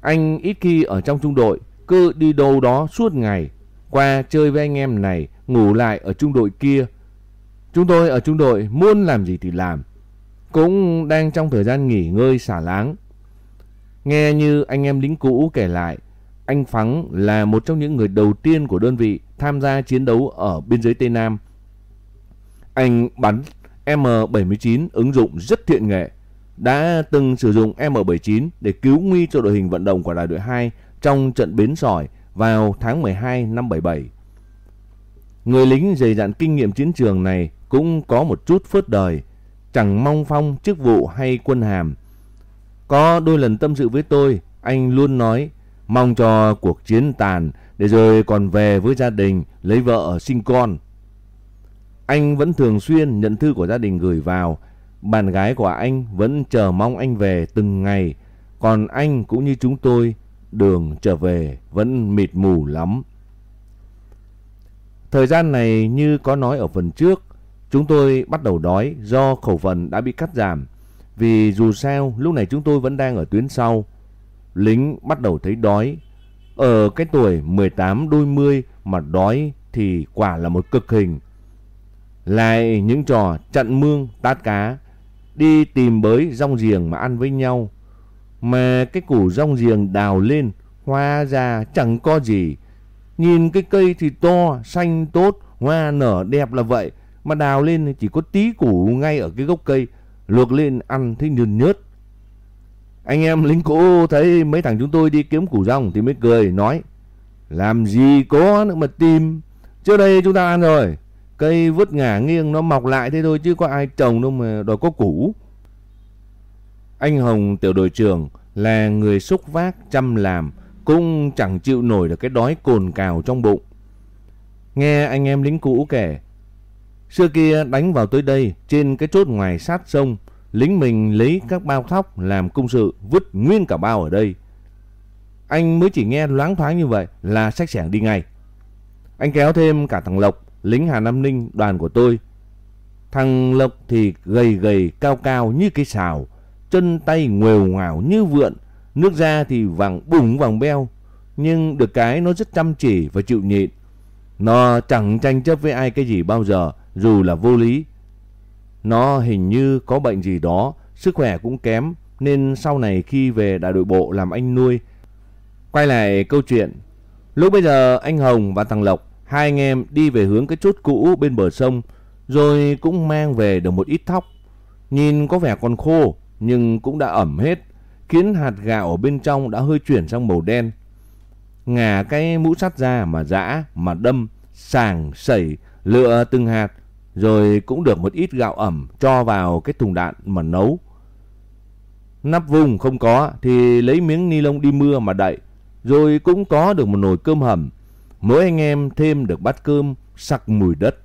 Anh ít khi ở trong trung đội, cứ đi đâu đó suốt ngày, qua chơi với anh em này, ngủ lại ở trung đội kia. Chúng tôi ở trung đội muốn làm gì thì làm, cũng đang trong thời gian nghỉ ngơi xả láng. Nghe như anh em lính cũ kể lại, anh Phắng là một trong những người đầu tiên của đơn vị tham gia chiến đấu ở biên giới Tây Nam. Anh bắn M79 ứng dụng rất thiện nghệ, đã từng sử dụng M79 để cứu nguy cho đội hình vận động của đại đội 2 trong trận bến sỏi vào tháng 12 năm 77. Người lính dày dặn kinh nghiệm chiến trường này cũng có một chút phớt đời, chẳng mong phong chức vụ hay quân hàm. Có đôi lần tâm sự với tôi, anh luôn nói mong cho cuộc chiến tàn để rồi còn về với gia đình, lấy vợ sinh con. Anh vẫn thường xuyên nhận thư của gia đình gửi vào, bạn gái của anh vẫn chờ mong anh về từng ngày, còn anh cũng như chúng tôi, đường trở về vẫn mịt mù lắm. Thời gian này như có nói ở phần trước, chúng tôi bắt đầu đói do khẩu phần đã bị cắt giảm. Vì dù sao lúc này chúng tôi vẫn đang ở tuyến sau. Lính bắt đầu thấy đói. Ở cái tuổi 18 đôi mươi mà đói thì quả là một cực hình. Lại những trò chặn mương, tát cá, đi tìm bới rong giềng mà ăn với nhau. Mà cái củ rong giềng đào lên, hoa ra chẳng có gì. Nhìn cái cây thì to, xanh tốt, hoa nở đẹp là vậy. Mà đào lên chỉ có tí củ ngay ở cái gốc cây, luộc lên ăn thấy nhơn nhớt. Anh em lính cũ thấy mấy thằng chúng tôi đi kiếm củ rong thì mới cười, nói Làm gì có nữa mà tìm, trước đây chúng ta ăn rồi. Cây vứt ngả nghiêng nó mọc lại thế thôi chứ có ai trồng đâu mà đòi có củ. Anh Hồng tiểu đội trưởng là người xúc vác chăm làm cũng chẳng chịu nổi được cái đói cồn cào trong bụng. Nghe anh em lính cũ kể, xưa kia đánh vào tới đây trên cái chốt ngoài sát sông, lính mình lấy các bao thóc làm công sự vứt nguyên cả bao ở đây. Anh mới chỉ nghe loáng thoáng như vậy là sách sẻng đi ngay. Anh kéo thêm cả thằng Lộc, lính Hà Nam Ninh đoàn của tôi. Thằng Lộc thì gầy gầy cao cao như cái xào, chân tay nguều ngào như vượn, nước da thì vàng bùng vàng beo, nhưng được cái nó rất chăm chỉ và chịu nhịn. Nó chẳng tranh chấp với ai cái gì bao giờ, dù là vô lý. Nó hình như có bệnh gì đó, sức khỏe cũng kém, nên sau này khi về đại đội bộ làm anh nuôi. Quay lại câu chuyện, lúc bây giờ anh Hồng và thằng Lộc, hai anh em đi về hướng cái chốt cũ bên bờ sông, rồi cũng mang về được một ít thóc. Nhìn có vẻ còn khô, nhưng cũng đã ẩm hết, khiến hạt gạo ở bên trong đã hơi chuyển sang màu đen. Ngả cái mũ sắt ra mà giã, mà đâm, sàng, sẩy, lựa từng hạt, rồi cũng được một ít gạo ẩm cho vào cái thùng đạn mà nấu. Nắp vùng không có thì lấy miếng ni lông đi mưa mà đậy, rồi cũng có được một nồi cơm hầm. Mỗi anh em thêm được bát cơm sặc mùi đất.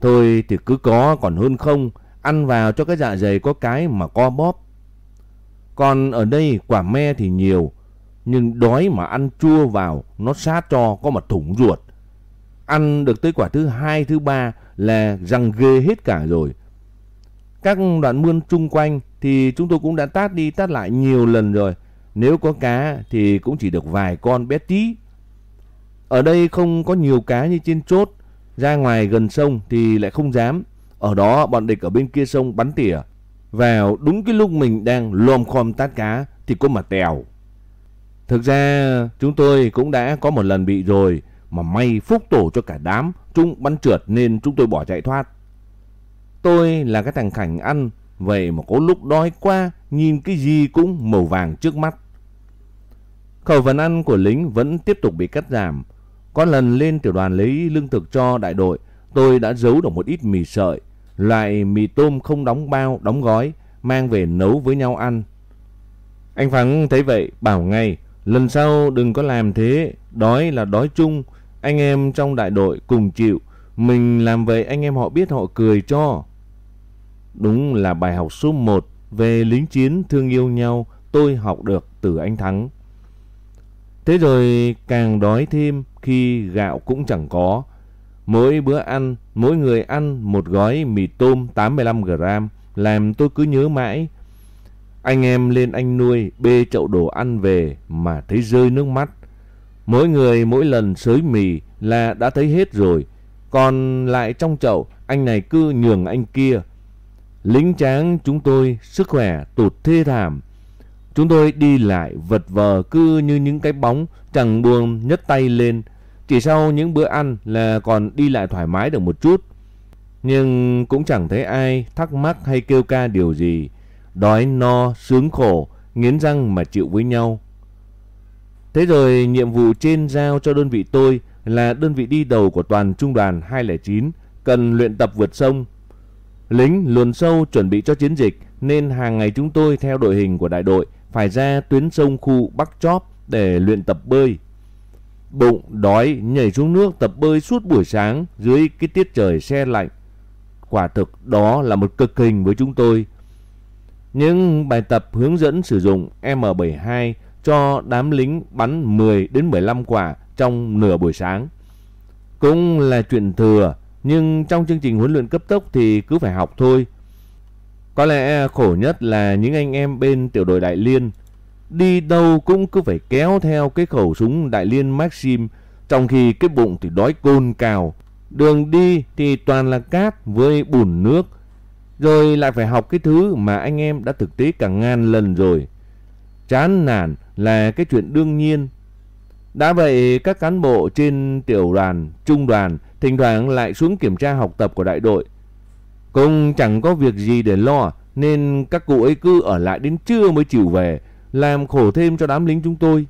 Thôi thì cứ có còn hơn không, ăn vào cho cái dạ dày có cái mà co bóp. Còn ở đây quả me thì nhiều, nhưng đói mà ăn chua vào nó sát cho có mà thủng ruột. Ăn được tới quả thứ hai, thứ ba là răng ghê hết cả rồi. Các đoạn mươn chung quanh thì chúng tôi cũng đã tát đi tát lại nhiều lần rồi. Nếu có cá thì cũng chỉ được vài con bé tí. Ở đây không có nhiều cá như trên chốt. Ra ngoài gần sông thì lại không dám. Ở đó bọn địch ở bên kia sông bắn tỉa. Vào đúng cái lúc mình đang lom khom tát cá thì có mà tèo. Thực ra chúng tôi cũng đã có một lần bị rồi mà may phúc tổ cho cả đám, chúng bắn trượt nên chúng tôi bỏ chạy thoát. Tôi là cái thằng khảnh ăn, vậy mà có lúc đói quá, nhìn cái gì cũng màu vàng trước mắt. Khẩu phần ăn của lính vẫn tiếp tục bị cắt giảm. Có lần lên tiểu đoàn lấy lương thực cho đại đội, tôi đã giấu được một ít mì sợi, loại mì tôm không đóng bao, đóng gói, mang về nấu với nhau ăn. Anh Phắng thấy vậy, bảo ngay, lần sau đừng có làm thế, đói là đói chung, anh em trong đại đội cùng chịu, mình làm vậy anh em họ biết họ cười cho. Đúng là bài học số 1 về lính chiến thương yêu nhau tôi học được từ anh Thắng. Thế rồi càng đói thêm khi gạo cũng chẳng có. Mỗi bữa ăn, mỗi người ăn một gói mì tôm 85g làm tôi cứ nhớ mãi. Anh em lên anh nuôi bê chậu đồ ăn về mà thấy rơi nước mắt. Mỗi người mỗi lần sới mì là đã thấy hết rồi. Còn lại trong chậu, anh này cứ nhường anh kia. Lính tráng chúng tôi sức khỏe tụt thê thảm. Chúng tôi đi lại vật vờ cứ như những cái bóng chẳng buông nhấc tay lên. Chỉ sau những bữa ăn là còn đi lại thoải mái được một chút. Nhưng cũng chẳng thấy ai thắc mắc hay kêu ca điều gì. Đói no, sướng khổ, nghiến răng mà chịu với nhau. Thế rồi nhiệm vụ trên giao cho đơn vị tôi là đơn vị đi đầu của toàn trung đoàn 209 cần luyện tập vượt sông. Lính luồn sâu chuẩn bị cho chiến dịch nên hàng ngày chúng tôi theo đội hình của đại đội phải ra tuyến sông khu Bắc Chóp để luyện tập bơi. Bụng đói nhảy xuống nước tập bơi suốt buổi sáng dưới cái tiết trời xe lạnh. Quả thực đó là một cực hình với chúng tôi. Những bài tập hướng dẫn sử dụng M72 cho đám lính bắn 10 đến 15 quả trong nửa buổi sáng. cũng là chuyện thừa, nhưng trong chương trình huấn luyện cấp tốc thì cứ phải học thôi. Có lẽ khổ nhất là những anh em bên tiểu đội Đại Liên. Đi đâu cũng cứ phải kéo theo cái khẩu súng Đại Liên Maxim, trong khi cái bụng thì đói côn cào. Đường đi thì toàn là cát với bùn nước. Rồi lại phải học cái thứ mà anh em đã thực tế cả ngàn lần rồi. Chán nản là cái chuyện đương nhiên. Đã vậy các cán bộ trên tiểu đoàn, trung đoàn thỉnh thoảng lại xuống kiểm tra học tập của đại đội. Cũng chẳng có việc gì để lo nên các cụ ấy cứ ở lại đến trưa mới chịu về, làm khổ thêm cho đám lính chúng tôi.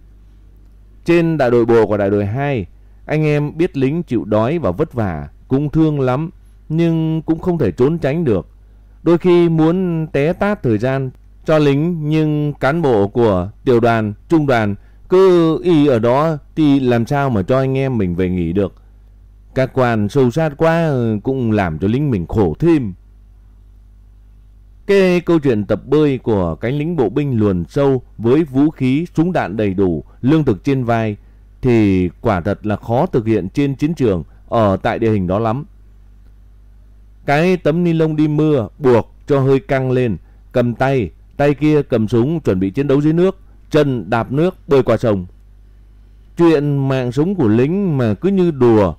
Trên đại đội bộ của đại đội 2, anh em biết lính chịu đói và vất vả, cũng thương lắm, nhưng cũng không thể trốn tránh được. Đôi khi muốn té tát thời gian cho lính nhưng cán bộ của tiểu đoàn, trung đoàn cứ y ở đó thì làm sao mà cho anh em mình về nghỉ được. Các quan sâu sát quá cũng làm cho lính mình khổ thêm. Cái câu chuyện tập bơi của cánh lính bộ binh luồn sâu với vũ khí, súng đạn đầy đủ, lương thực trên vai thì quả thật là khó thực hiện trên chiến trường ở tại địa hình đó lắm. Cái tấm ni lông đi mưa buộc cho hơi căng lên, cầm tay, tay kia cầm súng chuẩn bị chiến đấu dưới nước, chân đạp nước bơi qua sông. Chuyện mạng súng của lính mà cứ như đùa,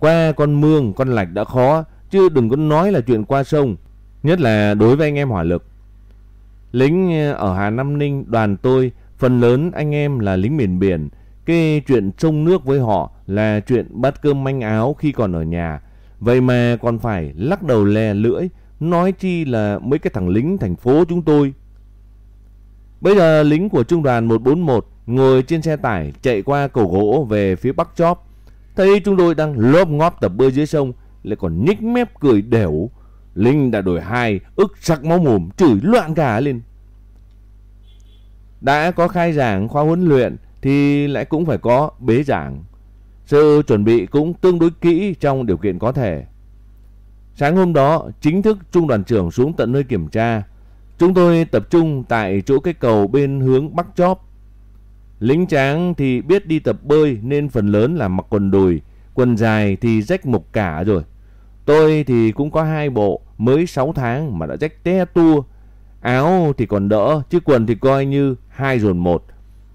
qua con mương, con lạch đã khó, chứ đừng có nói là chuyện qua sông, nhất là đối với anh em hỏa lực. Lính ờ, ở Hà Nam Ninh đoàn tôi, phần lớn anh em là lính miền biển, cái chuyện trông nước với họ là chuyện bắt cơm manh áo khi còn ở nhà. Vậy mà còn phải lắc đầu lè lưỡi, nói chi là mấy cái thằng lính thành phố chúng tôi. Bây giờ lính của trung đoàn 141 ngồi trên xe tải chạy qua cầu gỗ về phía bắc chóp. Thấy chúng tôi đang lốp ngóp tập bơi dưới sông, lại còn nhích mép cười đều. Linh đã đổi hai, ức sắc máu mồm, chửi loạn cả lên. Đã có khai giảng khoa huấn luyện thì lại cũng phải có bế giảng. Sự chuẩn bị cũng tương đối kỹ trong điều kiện có thể. Sáng hôm đó, chính thức trung đoàn trưởng xuống tận nơi kiểm tra. Chúng tôi tập trung tại chỗ cái cầu bên hướng bắc chóp. Lính tráng thì biết đi tập bơi nên phần lớn là mặc quần đùi, quần dài thì rách mục cả rồi. Tôi thì cũng có hai bộ, mới 6 tháng mà đã rách té tua. Áo thì còn đỡ, chứ quần thì coi như hai dồn một.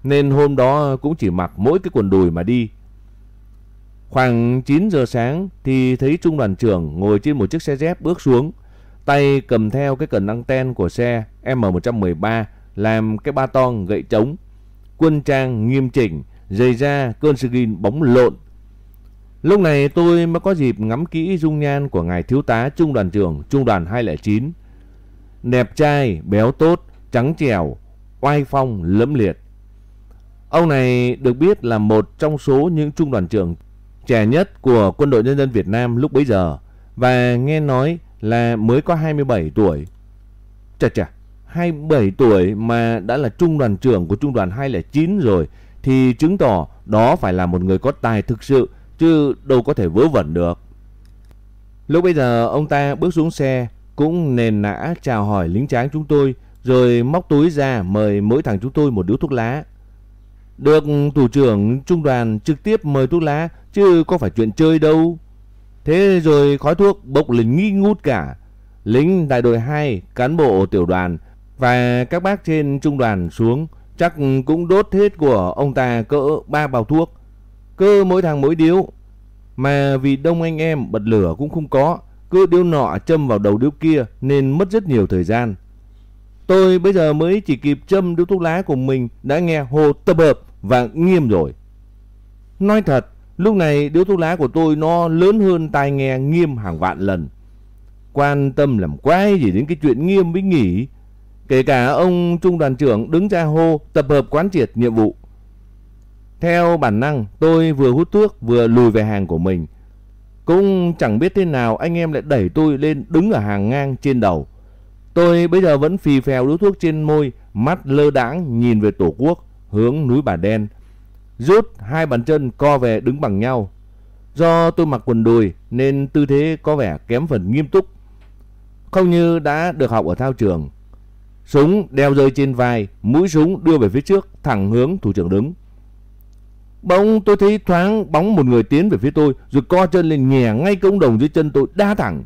Nên hôm đó cũng chỉ mặc mỗi cái quần đùi mà đi. Khoảng 9 giờ sáng thì thấy trung đoàn trưởng ngồi trên một chiếc xe dép bước xuống. Tay cầm theo cái cần anten của xe M113 làm cái ba tong gậy trống. Quân trang nghiêm chỉnh, dày da cơn skin bóng lộn. Lúc này tôi mới có dịp ngắm kỹ dung nhan của ngài thiếu tá trung đoàn trưởng trung đoàn 209. Đẹp trai, béo tốt, trắng trẻo, oai phong, lẫm liệt. Ông này được biết là một trong số những trung đoàn trưởng trẻ nhất của quân đội nhân dân Việt Nam lúc bấy giờ và nghe nói là mới có 27 tuổi. Chà chà, 27 tuổi mà đã là trung đoàn trưởng của trung đoàn 209 rồi thì chứng tỏ đó phải là một người có tài thực sự chứ đâu có thể vớ vẩn được. Lúc bây giờ ông ta bước xuống xe cũng nền nã chào hỏi lính tráng chúng tôi rồi móc túi ra mời mỗi thằng chúng tôi một điếu thuốc lá. Được thủ trưởng trung đoàn trực tiếp mời thuốc lá chứ có phải chuyện chơi đâu. Thế rồi khói thuốc bốc lên nghi ngút cả. Lính đại đội 2, cán bộ tiểu đoàn và các bác trên trung đoàn xuống chắc cũng đốt hết của ông ta cỡ ba bao thuốc. Cơ mỗi thằng mỗi điếu. Mà vì đông anh em bật lửa cũng không có, cứ điếu nọ châm vào đầu điếu kia nên mất rất nhiều thời gian. Tôi bây giờ mới chỉ kịp châm điếu thuốc lá của mình đã nghe hồ tập hợp và nghiêm rồi. Nói thật, lúc này điếu thuốc lá của tôi nó lớn hơn tai nghe nghiêm hàng vạn lần. Quan tâm làm quái gì đến cái chuyện nghiêm với nghỉ. Kể cả ông trung đoàn trưởng đứng ra hô tập hợp quán triệt nhiệm vụ. Theo bản năng, tôi vừa hút thuốc vừa lùi về hàng của mình. Cũng chẳng biết thế nào anh em lại đẩy tôi lên đứng ở hàng ngang trên đầu. Tôi bây giờ vẫn phì phèo đứa thuốc trên môi, mắt lơ đãng nhìn về tổ quốc, hướng núi Bà Đen. Rút hai bàn chân co về đứng bằng nhau. Do tôi mặc quần đùi nên tư thế có vẻ kém phần nghiêm túc. Không như đã được học ở thao trường. Súng đeo rơi trên vai, mũi súng đưa về phía trước, thẳng hướng thủ trưởng đứng. Bỗng tôi thấy thoáng bóng một người tiến về phía tôi rồi co chân lên nhè ngay công đồng dưới chân tôi đá thẳng.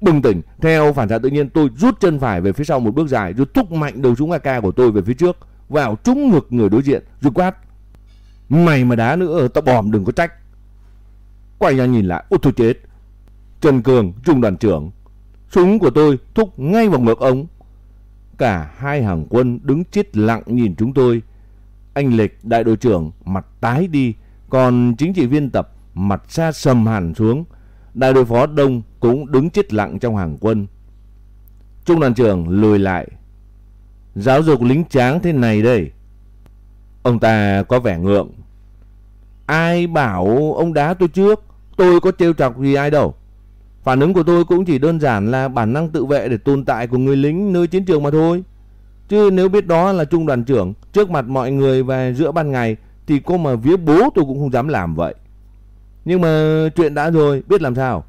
Bừng tỉnh, theo phản xạ tự nhiên tôi rút chân phải về phía sau một bước dài rồi thúc mạnh đầu súng AK của tôi về phía trước, vào trúng ngực người đối diện rồi quát. Mày mà đá nữa tao bòm đừng có trách. Quay ra nhìn lại, út thôi chết. Trần Cường, trung đoàn trưởng. Súng của tôi thúc ngay vào ngực ông. Cả hai hàng quân đứng chết lặng nhìn chúng tôi. Anh Lịch, đại đội trưởng, mặt tái đi. Còn chính trị viên tập, mặt xa sầm hẳn xuống. Đại đội phó Đông cũng đứng chết lặng trong hàng quân. Trung đoàn trưởng lùi lại. Giáo dục lính tráng thế này đây. Ông ta có vẻ ngượng. Ai bảo ông đá tôi trước? Tôi có trêu chọc gì ai đâu. Phản ứng của tôi cũng chỉ đơn giản là bản năng tự vệ để tồn tại của người lính nơi chiến trường mà thôi. Chứ nếu biết đó là trung đoàn trưởng trước mặt mọi người và giữa ban ngày thì cô mà vía bố tôi cũng không dám làm vậy. Nhưng mà chuyện đã rồi, biết làm sao?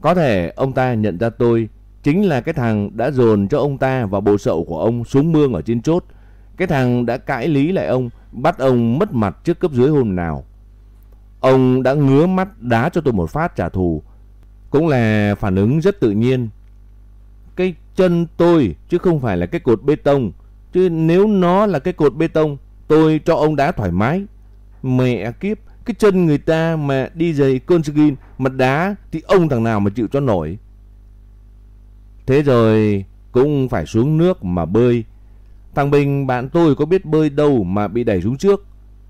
Có thể ông ta nhận ra tôi chính là cái thằng đã dồn cho ông ta và bộ sậu của ông xuống mương ở trên chốt. Cái thằng đã cãi lý lại ông, bắt ông mất mặt trước cấp dưới hôm nào. Ông đã ngứa mắt đá cho tôi một phát trả thù. Cũng là phản ứng rất tự nhiên. Chân tôi chứ không phải là cái cột bê tông. Chứ nếu nó là cái cột bê tông, tôi cho ông đá thoải mái. Mẹ kiếp, cái chân người ta mà đi giày Consegin mà đá thì ông thằng nào mà chịu cho nổi. Thế rồi cũng phải xuống nước mà bơi. Thằng Bình bạn tôi có biết bơi đâu mà bị đẩy xuống trước.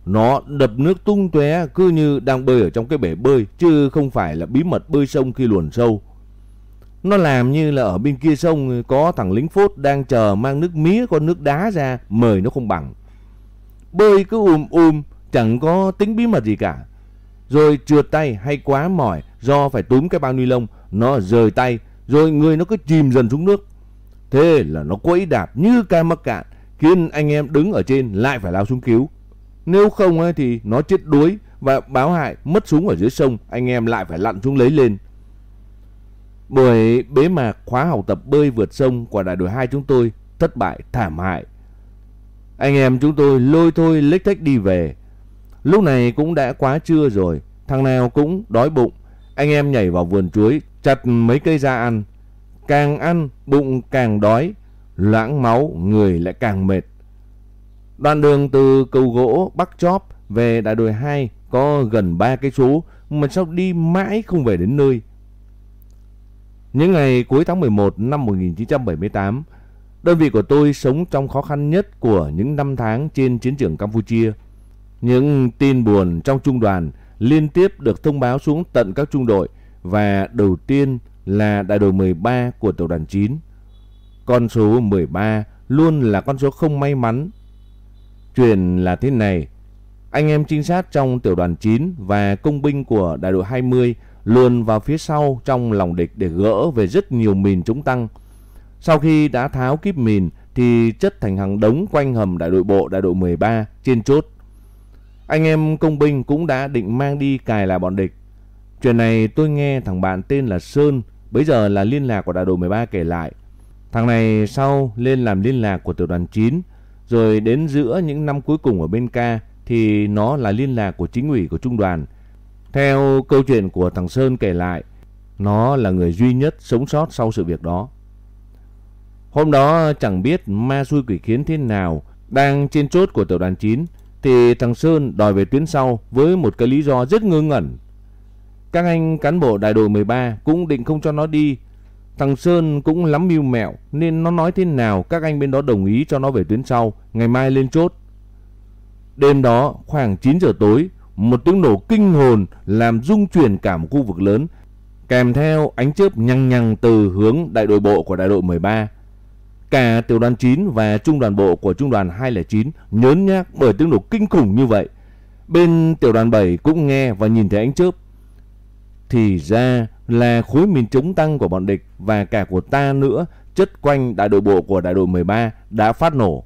Nó đập nước tung tóe cứ như đang bơi ở trong cái bể bơi chứ không phải là bí mật bơi sông khi luồn sâu. Nó làm như là ở bên kia sông có thằng lính phốt đang chờ mang nước mía con nước đá ra mời nó không bằng. Bơi cứ um um chẳng có tính bí mật gì cả. Rồi trượt tay hay quá mỏi do phải túm cái bao ni lông, nó rời tay, rồi người nó cứ chìm dần xuống nước. Thế là nó quẫy đạp như ca mắc cạn, khiến anh em đứng ở trên lại phải lao xuống cứu. Nếu không thì nó chết đuối và báo hại mất súng ở dưới sông, anh em lại phải lặn xuống lấy lên. Buổi bế mạc khóa học tập bơi vượt sông của đại đội 2 chúng tôi thất bại thảm hại. Anh em chúng tôi lôi thôi lếch thách đi về. Lúc này cũng đã quá trưa rồi, thằng nào cũng đói bụng. Anh em nhảy vào vườn chuối, chặt mấy cây ra ăn. Càng ăn, bụng càng đói, loãng máu, người lại càng mệt. Đoạn đường từ cầu gỗ Bắc Chóp về đại đội 2 có gần 3 cây số mà sao đi mãi không về đến nơi. Những ngày cuối tháng 11 năm 1978, đơn vị của tôi sống trong khó khăn nhất của những năm tháng trên chiến trường Campuchia. Những tin buồn trong trung đoàn liên tiếp được thông báo xuống tận các trung đội và đầu tiên là đại đội 13 của tiểu đoàn 9. Con số 13 luôn là con số không may mắn. Chuyện là thế này, anh em trinh sát trong tiểu đoàn 9 và công binh của đại đội 20 luồn vào phía sau trong lòng địch để gỡ về rất nhiều mìn chống tăng. Sau khi đã tháo kíp mìn thì chất thành hàng đống quanh hầm đại đội bộ đại đội 13 trên chốt. Anh em công binh cũng đã định mang đi cài lại bọn địch. Chuyện này tôi nghe thằng bạn tên là Sơn, bây giờ là liên lạc của đại đội 13 kể lại. Thằng này sau lên làm liên lạc của tiểu đoàn 9, rồi đến giữa những năm cuối cùng ở bên ca thì nó là liên lạc của chính ủy của trung đoàn. Theo câu chuyện của thằng Sơn kể lại, nó là người duy nhất sống sót sau sự việc đó. Hôm đó chẳng biết ma xui quỷ khiến thế nào, đang trên chốt của tiểu đoàn 9 thì thằng Sơn đòi về tuyến sau với một cái lý do rất ngơ ngẩn. Các anh cán bộ đại đội 13 cũng định không cho nó đi. Thằng Sơn cũng lắm mưu mẹo nên nó nói thế nào các anh bên đó đồng ý cho nó về tuyến sau, ngày mai lên chốt. Đêm đó khoảng 9 giờ tối, một tiếng nổ kinh hồn làm rung chuyển cả một khu vực lớn, kèm theo ánh chớp nhằng nhằng từ hướng đại đội bộ của đại đội 13. Cả tiểu đoàn 9 và trung đoàn bộ của trung đoàn 209 nhớn nhác bởi tiếng nổ kinh khủng như vậy. Bên tiểu đoàn 7 cũng nghe và nhìn thấy ánh chớp. Thì ra là khối mìn chống tăng của bọn địch và cả của ta nữa chất quanh đại đội bộ của đại đội 13 đã phát nổ.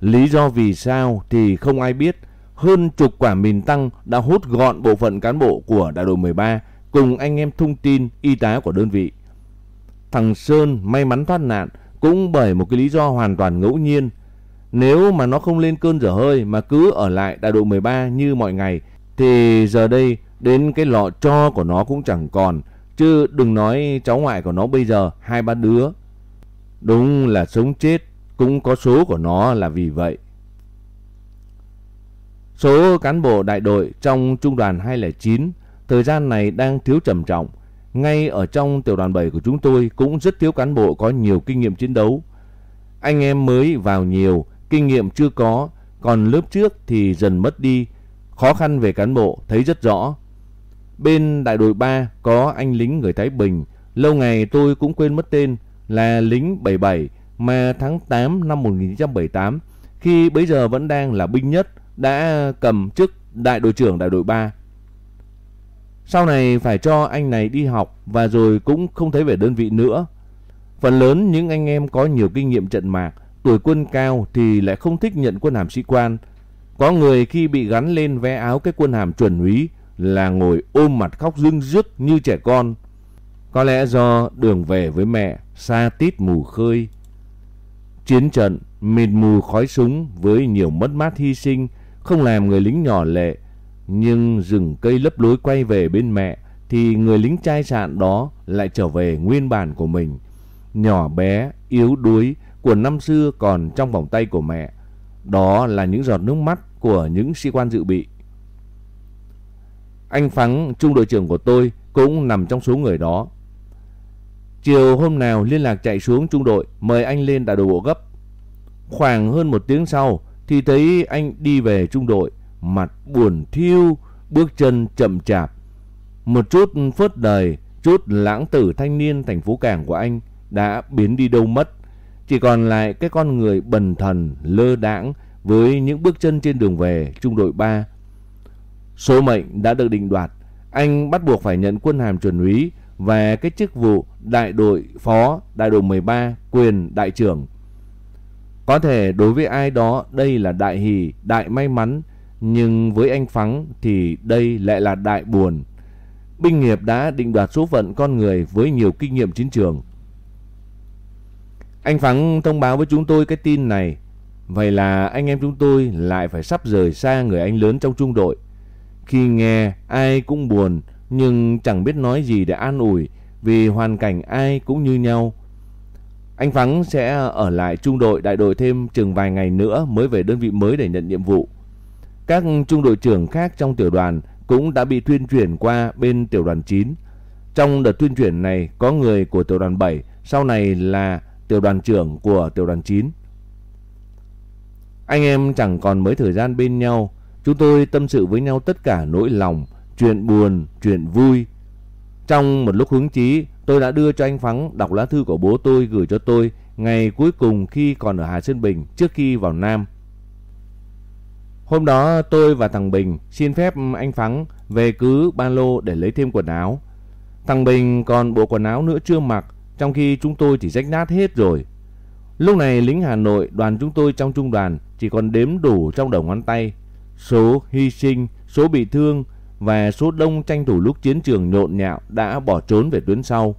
Lý do vì sao thì không ai biết. Hơn chục quả mìn tăng đã hút gọn bộ phận cán bộ của đại đội 13 cùng anh em thông tin y tá của đơn vị. Thằng Sơn may mắn thoát nạn cũng bởi một cái lý do hoàn toàn ngẫu nhiên. Nếu mà nó không lên cơn dở hơi mà cứ ở lại đại đội 13 như mọi ngày, thì giờ đây đến cái lọ cho của nó cũng chẳng còn. Chứ đừng nói cháu ngoại của nó bây giờ, hai ba đứa. Đúng là sống chết cũng có số của nó là vì vậy. Số cán bộ đại đội trong trung đoàn 209 thời gian này đang thiếu trầm trọng. Ngay ở trong tiểu đoàn 7 của chúng tôi cũng rất thiếu cán bộ có nhiều kinh nghiệm chiến đấu. Anh em mới vào nhiều, kinh nghiệm chưa có, còn lớp trước thì dần mất đi. Khó khăn về cán bộ thấy rất rõ. Bên đại đội 3 có anh lính người Thái Bình, lâu ngày tôi cũng quên mất tên, là lính 77 mà tháng 8 năm 1978 khi bấy giờ vẫn đang là binh nhất đã cầm chức đại đội trưởng đại đội 3. Sau này phải cho anh này đi học và rồi cũng không thấy về đơn vị nữa. Phần lớn những anh em có nhiều kinh nghiệm trận mạc, tuổi quân cao thì lại không thích nhận quân hàm sĩ quan. Có người khi bị gắn lên vé áo cái quân hàm chuẩn úy là ngồi ôm mặt khóc rưng rức như trẻ con. Có lẽ do đường về với mẹ xa tít mù khơi. Chiến trận mịt mù khói súng với nhiều mất mát hy sinh không làm người lính nhỏ lệ. Nhưng rừng cây lấp lối quay về bên mẹ thì người lính trai sạn đó lại trở về nguyên bản của mình. Nhỏ bé, yếu đuối của năm xưa còn trong vòng tay của mẹ. Đó là những giọt nước mắt của những sĩ quan dự bị. Anh Phắng, trung đội trưởng của tôi, cũng nằm trong số người đó. Chiều hôm nào liên lạc chạy xuống trung đội mời anh lên đại đội bộ gấp. Khoảng hơn một tiếng sau thì thấy anh đi về trung đội, mặt buồn thiêu, bước chân chậm chạp. Một chút phớt đời, chút lãng tử thanh niên thành phố cảng của anh đã biến đi đâu mất. Chỉ còn lại cái con người bần thần, lơ đãng với những bước chân trên đường về trung đội 3. Số mệnh đã được định đoạt, anh bắt buộc phải nhận quân hàm chuẩn úy và cái chức vụ đại đội phó, đại đội 13, quyền đại trưởng. Có thể đối với ai đó đây là đại hỷ, đại may mắn, nhưng với anh Phắng thì đây lại là đại buồn. Binh nghiệp đã định đoạt số phận con người với nhiều kinh nghiệm chiến trường. Anh Phắng thông báo với chúng tôi cái tin này. Vậy là anh em chúng tôi lại phải sắp rời xa người anh lớn trong trung đội. Khi nghe ai cũng buồn nhưng chẳng biết nói gì để an ủi vì hoàn cảnh ai cũng như nhau. Anh Vắng sẽ à, ở lại trung đội đại đội thêm chừng vài ngày nữa mới về đơn vị mới để nhận nhiệm vụ. Các trung đội trưởng khác trong tiểu đoàn cũng đã bị tuyên truyền qua bên tiểu đoàn 9. Trong đợt tuyên truyền này có người của tiểu đoàn 7, sau này là tiểu đoàn trưởng của tiểu đoàn 9. Anh em chẳng còn mấy thời gian bên nhau, chúng tôi tâm sự với nhau tất cả nỗi lòng, chuyện buồn, chuyện vui. Trong một lúc hứng chí, tôi đã đưa cho anh Phắng đọc lá thư của bố tôi gửi cho tôi ngày cuối cùng khi còn ở Hà Sơn Bình trước khi vào Nam. Hôm đó tôi và thằng Bình xin phép anh Phắng về cứ ba lô để lấy thêm quần áo. Thằng Bình còn bộ quần áo nữa chưa mặc, trong khi chúng tôi chỉ rách nát hết rồi. Lúc này lính Hà Nội đoàn chúng tôi trong trung đoàn chỉ còn đếm đủ trong đầu ngón tay. Số hy sinh, số bị thương và số đông tranh thủ lúc chiến trường nhộn nhạo đã bỏ trốn về tuyến sau.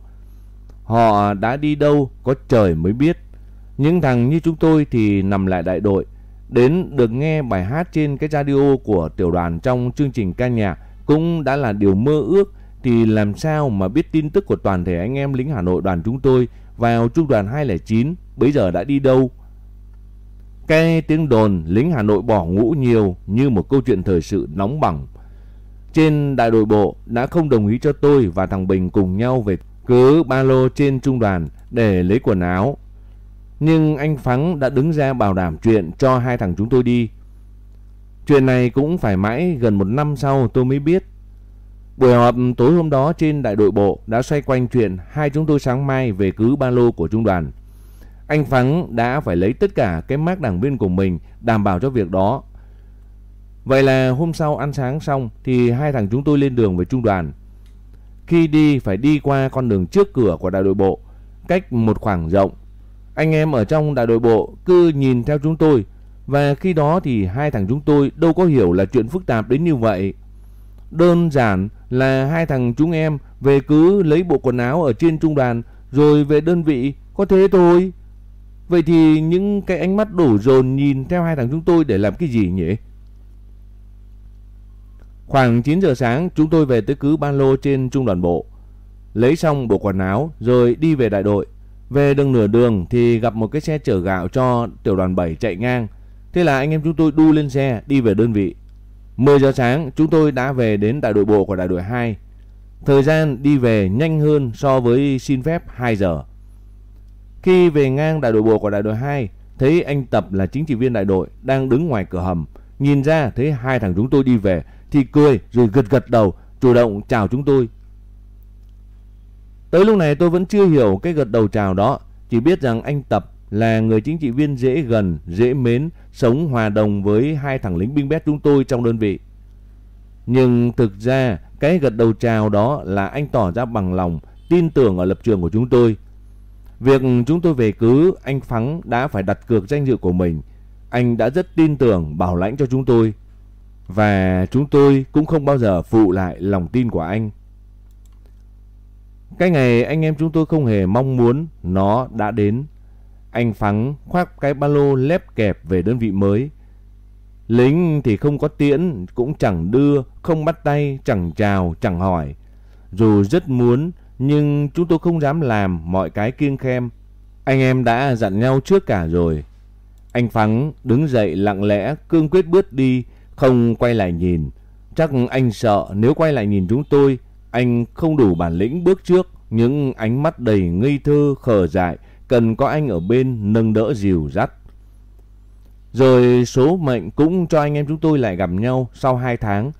Họ đã đi đâu có trời mới biết. Những thằng như chúng tôi thì nằm lại đại đội. Đến được nghe bài hát trên cái radio của tiểu đoàn trong chương trình ca nhạc cũng đã là điều mơ ước, thì làm sao mà biết tin tức của toàn thể anh em lính Hà Nội đoàn chúng tôi vào trung đoàn 209 bây giờ đã đi đâu. Cái tiếng đồn lính Hà Nội bỏ ngũ nhiều như một câu chuyện thời sự nóng bỏng. Trên đại đội bộ đã không đồng ý cho tôi và thằng Bình cùng nhau về cứ ba lô trên trung đoàn để lấy quần áo. Nhưng anh Phắng đã đứng ra bảo đảm chuyện cho hai thằng chúng tôi đi. Chuyện này cũng phải mãi gần một năm sau tôi mới biết. Buổi họp tối hôm đó trên đại đội bộ đã xoay quanh chuyện hai chúng tôi sáng mai về cứ ba lô của trung đoàn. Anh Phắng đã phải lấy tất cả cái mác đảng viên của mình đảm bảo cho việc đó. Vậy là hôm sau ăn sáng xong thì hai thằng chúng tôi lên đường về trung đoàn. Khi đi phải đi qua con đường trước cửa của đại đội bộ, cách một khoảng rộng. Anh em ở trong đại đội bộ cứ nhìn theo chúng tôi và khi đó thì hai thằng chúng tôi đâu có hiểu là chuyện phức tạp đến như vậy. Đơn giản là hai thằng chúng em về cứ lấy bộ quần áo ở trên trung đoàn rồi về đơn vị có thế thôi. Vậy thì những cái ánh mắt đổ dồn nhìn theo hai thằng chúng tôi để làm cái gì nhỉ? Khoảng 9 giờ sáng chúng tôi về tới cứ ba lô trên trung đoàn bộ. Lấy xong bộ quần áo rồi đi về đại đội. Về đường nửa đường thì gặp một cái xe chở gạo cho tiểu đoàn 7 chạy ngang. Thế là anh em chúng tôi đu lên xe đi về đơn vị. 10 giờ sáng chúng tôi đã về đến đại đội bộ của đại đội 2. Thời gian đi về nhanh hơn so với xin phép 2 giờ. Khi về ngang đại đội bộ của đại đội 2, thấy anh Tập là chính trị viên đại đội đang đứng ngoài cửa hầm. Nhìn ra thấy hai thằng chúng tôi đi về thì cười rồi gật gật đầu chủ động chào chúng tôi. Tới lúc này tôi vẫn chưa hiểu cái gật đầu chào đó, chỉ biết rằng anh Tập là người chính trị viên dễ gần, dễ mến, sống hòa đồng với hai thằng lính binh bét chúng tôi trong đơn vị. Nhưng thực ra cái gật đầu chào đó là anh tỏ ra bằng lòng, tin tưởng ở lập trường của chúng tôi. Việc chúng tôi về cứ, anh Phắng đã phải đặt cược danh dự của mình. Anh đã rất tin tưởng bảo lãnh cho chúng tôi. Và chúng tôi cũng không bao giờ phụ lại lòng tin của anh. Cái ngày anh em chúng tôi không hề mong muốn nó đã đến. Anh Phắng khoác cái ba lô lép kẹp về đơn vị mới. Lính thì không có tiễn, cũng chẳng đưa, không bắt tay, chẳng chào, chẳng hỏi. Dù rất muốn, nhưng chúng tôi không dám làm mọi cái kiêng khem. Anh em đã dặn nhau trước cả rồi. Anh Phắng đứng dậy lặng lẽ, cương quyết bước đi, không quay lại nhìn. Chắc anh sợ nếu quay lại nhìn chúng tôi, anh không đủ bản lĩnh bước trước. Những ánh mắt đầy ngây thơ, khờ dại, cần có anh ở bên nâng đỡ dìu dắt. Rồi số mệnh cũng cho anh em chúng tôi lại gặp nhau sau 2 tháng.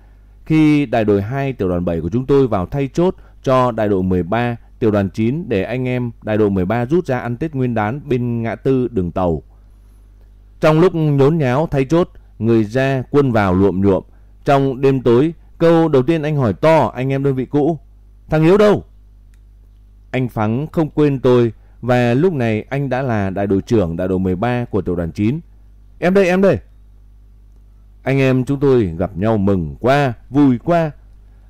Khi đại đội 2 tiểu đoàn 7 của chúng tôi vào thay chốt cho đại đội 13 tiểu đoàn 9 để anh em đại đội 13 rút ra ăn Tết Nguyên đán bên ngã tư đường tàu. Trong lúc nhốn nháo thay chốt, người ra quân vào luộm nhuộm. Trong đêm tối, câu đầu tiên anh hỏi to anh em đơn vị cũ. Thằng Hiếu đâu? Anh Phắng không quên tôi và lúc này anh đã là đại đội trưởng đại đội 13 của tiểu đoàn 9. Em đây, em đây. Anh em chúng tôi gặp nhau mừng qua, vui qua.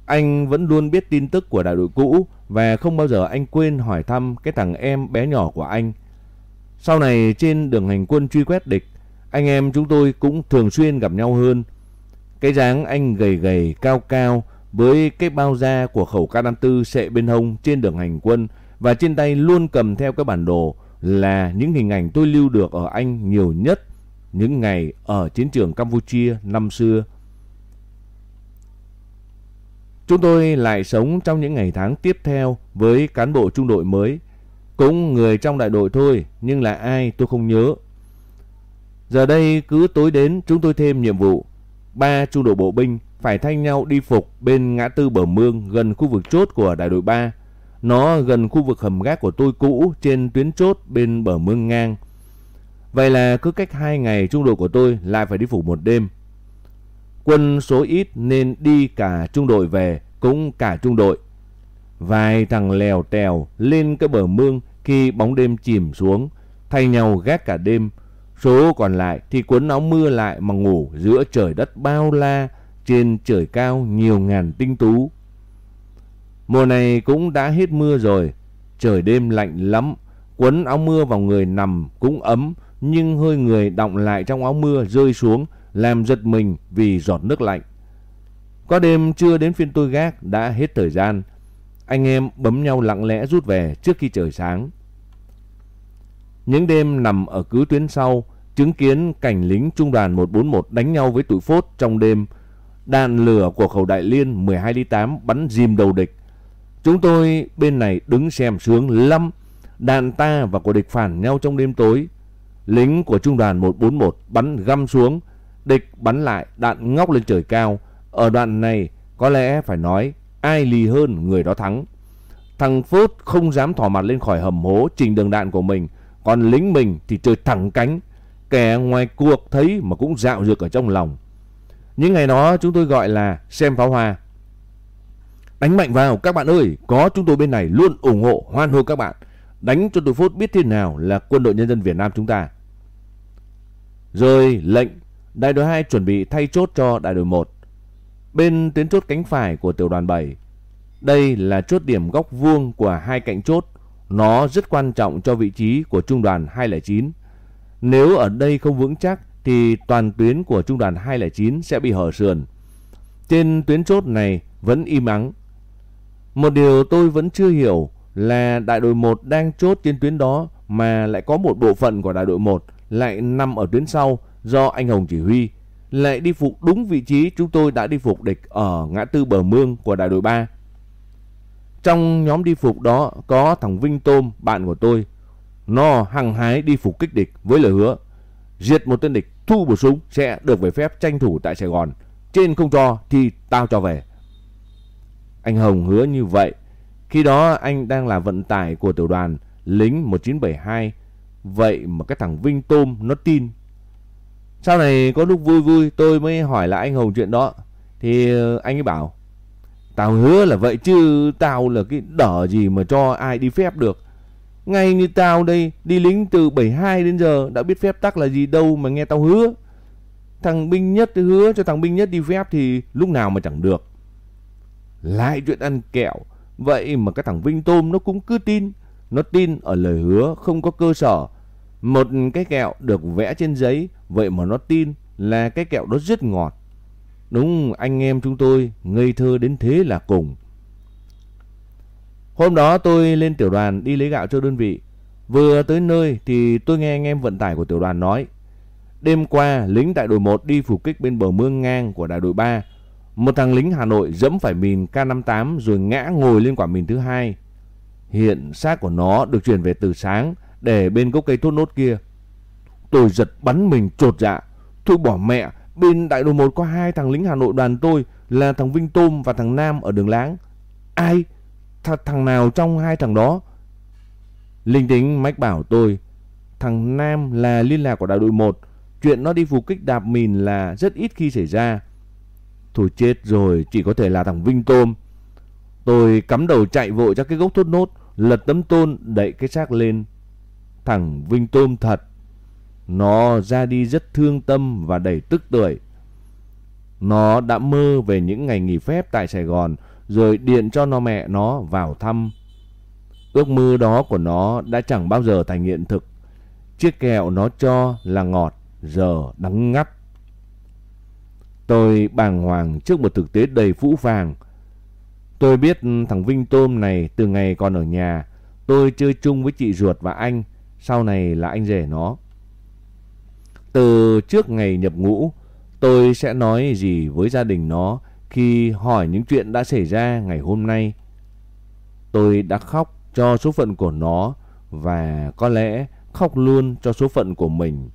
Anh vẫn luôn biết tin tức của đại đội cũ và không bao giờ anh quên hỏi thăm cái thằng em bé nhỏ của anh. Sau này trên đường hành quân truy quét địch, anh em chúng tôi cũng thường xuyên gặp nhau hơn. Cái dáng anh gầy gầy, cao cao với cái bao da của khẩu K54 sệ bên hông trên đường hành quân và trên tay luôn cầm theo cái bản đồ là những hình ảnh tôi lưu được ở anh nhiều nhất những ngày ở chiến trường Campuchia năm xưa. Chúng tôi lại sống trong những ngày tháng tiếp theo với cán bộ trung đội mới. Cũng người trong đại đội thôi, nhưng là ai tôi không nhớ. Giờ đây cứ tối đến chúng tôi thêm nhiệm vụ. Ba trung đội bộ binh phải thay nhau đi phục bên ngã tư bờ mương gần khu vực chốt của đại đội 3. Nó gần khu vực hầm gác của tôi cũ trên tuyến chốt bên bờ mương ngang. Vậy là cứ cách 2 ngày trung đội của tôi lại phải đi phục một đêm. Quân số ít nên đi cả trung đội về cũng cả trung đội. Vài thằng lèo tèo lên cái bờ mương khi bóng đêm chìm xuống, thay nhau gác cả đêm. Số còn lại thì quấn áo mưa lại mà ngủ giữa trời đất bao la, trên trời cao nhiều ngàn tinh tú. Mùa này cũng đã hết mưa rồi, trời đêm lạnh lắm, quấn áo mưa vào người nằm cũng ấm, nhưng hơi người đọng lại trong áo mưa rơi xuống, làm giật mình vì giọt nước lạnh. Có đêm chưa đến phiên tôi gác đã hết thời gian. Anh em bấm nhau lặng lẽ rút về trước khi trời sáng. Những đêm nằm ở cứ tuyến sau, chứng kiến cảnh lính trung đoàn 141 đánh nhau với tụi phốt trong đêm. Đạn lửa của khẩu đại liên 12 ly 8 bắn dìm đầu địch. Chúng tôi bên này đứng xem sướng lắm. Đạn ta và của địch phản nhau trong đêm tối. Lính của trung đoàn 141 bắn găm xuống. Địch bắn lại, đạn ngóc lên trời cao. Ở đoạn này, có lẽ phải nói, ai lì hơn người đó thắng. Thằng Phốt không dám thỏ mặt lên khỏi hầm hố trình đường đạn của mình. Còn lính mình thì trời thẳng cánh. Kẻ ngoài cuộc thấy mà cũng dạo dược ở trong lòng. Những ngày đó chúng tôi gọi là xem pháo hoa. Đánh mạnh vào các bạn ơi, có chúng tôi bên này luôn ủng hộ hoan hô các bạn. Đánh cho đội Phốt biết thế nào là quân đội nhân dân Việt Nam chúng ta. Rồi lệnh đại đội 2 chuẩn bị thay chốt cho đại đội 1. Bên tuyến chốt cánh phải của tiểu đoàn 7. Đây là chốt điểm góc vuông của hai cạnh chốt. Nó rất quan trọng cho vị trí của trung đoàn 209. Nếu ở đây không vững chắc thì toàn tuyến của trung đoàn 209 sẽ bị hở sườn. Trên tuyến chốt này vẫn im ắng. Một điều tôi vẫn chưa hiểu là đại đội 1 đang chốt trên tuyến đó mà lại có một bộ phận của đại đội 1 lại nằm ở tuyến sau do anh Hồng chỉ huy, lại đi phục đúng vị trí chúng tôi đã đi phục địch ở ngã tư bờ mương của đại đội 3. Trong nhóm đi phục đó có thằng Vinh Tôm, bạn của tôi. Nó hăng hái đi phục kích địch với lời hứa. Diệt một tên địch, thu một súng sẽ được về phép tranh thủ tại Sài Gòn. Trên không cho thì tao cho về. Anh Hồng hứa như vậy. Khi đó anh đang là vận tải của tiểu đoàn lính 1972. Vậy mà cái thằng Vinh Tôm nó tin. Sau này có lúc vui vui tôi mới hỏi lại anh Hồng chuyện đó. Thì ờ, anh ấy bảo Tao hứa là vậy chứ tao là cái đỡ gì mà cho ai đi phép được. Ngay như tao đây, đi lính từ 72 đến giờ, đã biết phép tắc là gì đâu mà nghe tao hứa. Thằng binh nhất hứa cho thằng binh nhất đi phép thì lúc nào mà chẳng được. Lại chuyện ăn kẹo. Vậy mà cái thằng Vinh Tôm nó cũng cứ tin. Nó tin ở lời hứa không có cơ sở. Một cái kẹo được vẽ trên giấy. Vậy mà nó tin là cái kẹo đó rất ngọt. Đúng, anh em chúng tôi, ngây thơ đến thế là cùng. Hôm đó tôi lên tiểu đoàn đi lấy gạo cho đơn vị. Vừa tới nơi thì tôi nghe anh em vận tải của tiểu đoàn nói. Đêm qua lính đại đội 1 đi phục kích bên bờ mương ngang của đại đội 3. Một thằng lính Hà Nội dẫm phải mìn K58 rồi ngã ngồi lên quả mìn thứ hai. Hiện xác của nó được chuyển về từ sáng để bên gốc cây thốt nốt kia. Tôi giật bắn mình trột dạ. Thôi bỏ mẹ, Bên đại đội 1 có hai thằng lính Hà Nội đoàn tôi là thằng Vinh Tôm và thằng Nam ở đường láng. Ai? Th thằng nào trong hai thằng đó? Linh tính mách bảo tôi. Thằng Nam là liên lạc của đại đội 1. Chuyện nó đi phục kích đạp mìn là rất ít khi xảy ra. Thôi chết rồi, chỉ có thể là thằng Vinh Tôm. Tôi cắm đầu chạy vội ra cái gốc thốt nốt, lật tấm tôn đẩy cái xác lên. Thằng Vinh Tôm thật. Nó ra đi rất thương tâm và đầy tức tưởi. Nó đã mơ về những ngày nghỉ phép tại Sài Gòn rồi điện cho nó mẹ nó vào thăm. Ước mơ đó của nó đã chẳng bao giờ thành hiện thực. Chiếc kẹo nó cho là ngọt, giờ đắng ngắt. Tôi bàng hoàng trước một thực tế đầy phũ phàng. Tôi biết thằng Vinh Tôm này từ ngày còn ở nhà. Tôi chơi chung với chị ruột và anh. Sau này là anh rể nó. Từ trước ngày nhập ngũ, tôi sẽ nói gì với gia đình nó khi hỏi những chuyện đã xảy ra ngày hôm nay. Tôi đã khóc cho số phận của nó và có lẽ khóc luôn cho số phận của mình.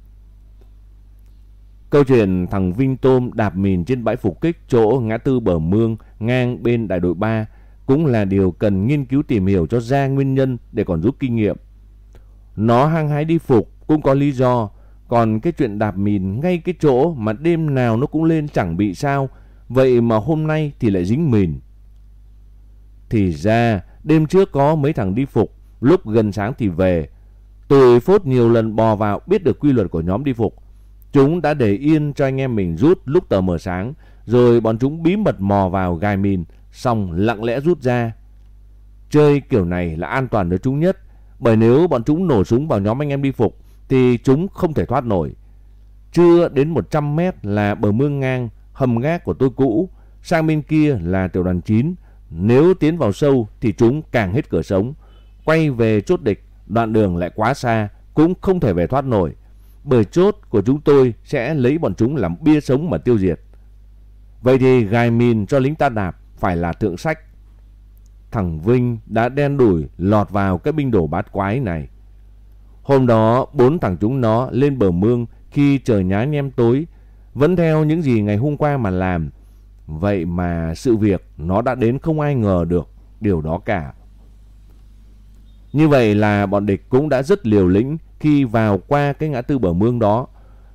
Câu chuyện thằng Vinh Tôm đạp mìn trên bãi phục kích chỗ ngã tư bờ mương ngang bên đại đội 3 cũng là điều cần nghiên cứu tìm hiểu cho ra nguyên nhân để còn rút kinh nghiệm. Nó hăng hái đi phục cũng có lý do, còn cái chuyện đạp mìn ngay cái chỗ mà đêm nào nó cũng lên chẳng bị sao. Vậy mà hôm nay thì lại dính mìn. Thì ra đêm trước có mấy thằng đi phục. Lúc gần sáng thì về. Tôi phốt nhiều lần bò vào biết được quy luật của nhóm đi phục. Chúng đã để yên cho anh em mình rút lúc tờ mờ sáng. Rồi bọn chúng bí mật mò vào gai mìn. Xong lặng lẽ rút ra. Chơi kiểu này là an toàn cho chúng nhất. Bởi nếu bọn chúng nổ súng vào nhóm anh em đi phục thì chúng không thể thoát nổi. Chưa đến 100 mét là bờ mương ngang, hầm gác của tôi cũ, sang bên kia là tiểu đoàn 9. Nếu tiến vào sâu thì chúng càng hết cửa sống. Quay về chốt địch, đoạn đường lại quá xa, cũng không thể về thoát nổi. Bởi chốt của chúng tôi sẽ lấy bọn chúng làm bia sống mà tiêu diệt. Vậy thì gài mìn cho lính ta đạp phải là thượng sách. Thằng Vinh đã đen đủi lọt vào cái binh đổ bát quái này. Hôm đó bốn thằng chúng nó lên bờ mương khi trời nhá nhem tối, vẫn theo những gì ngày hôm qua mà làm. Vậy mà sự việc nó đã đến không ai ngờ được điều đó cả. Như vậy là bọn địch cũng đã rất liều lĩnh khi vào qua cái ngã tư bờ mương đó.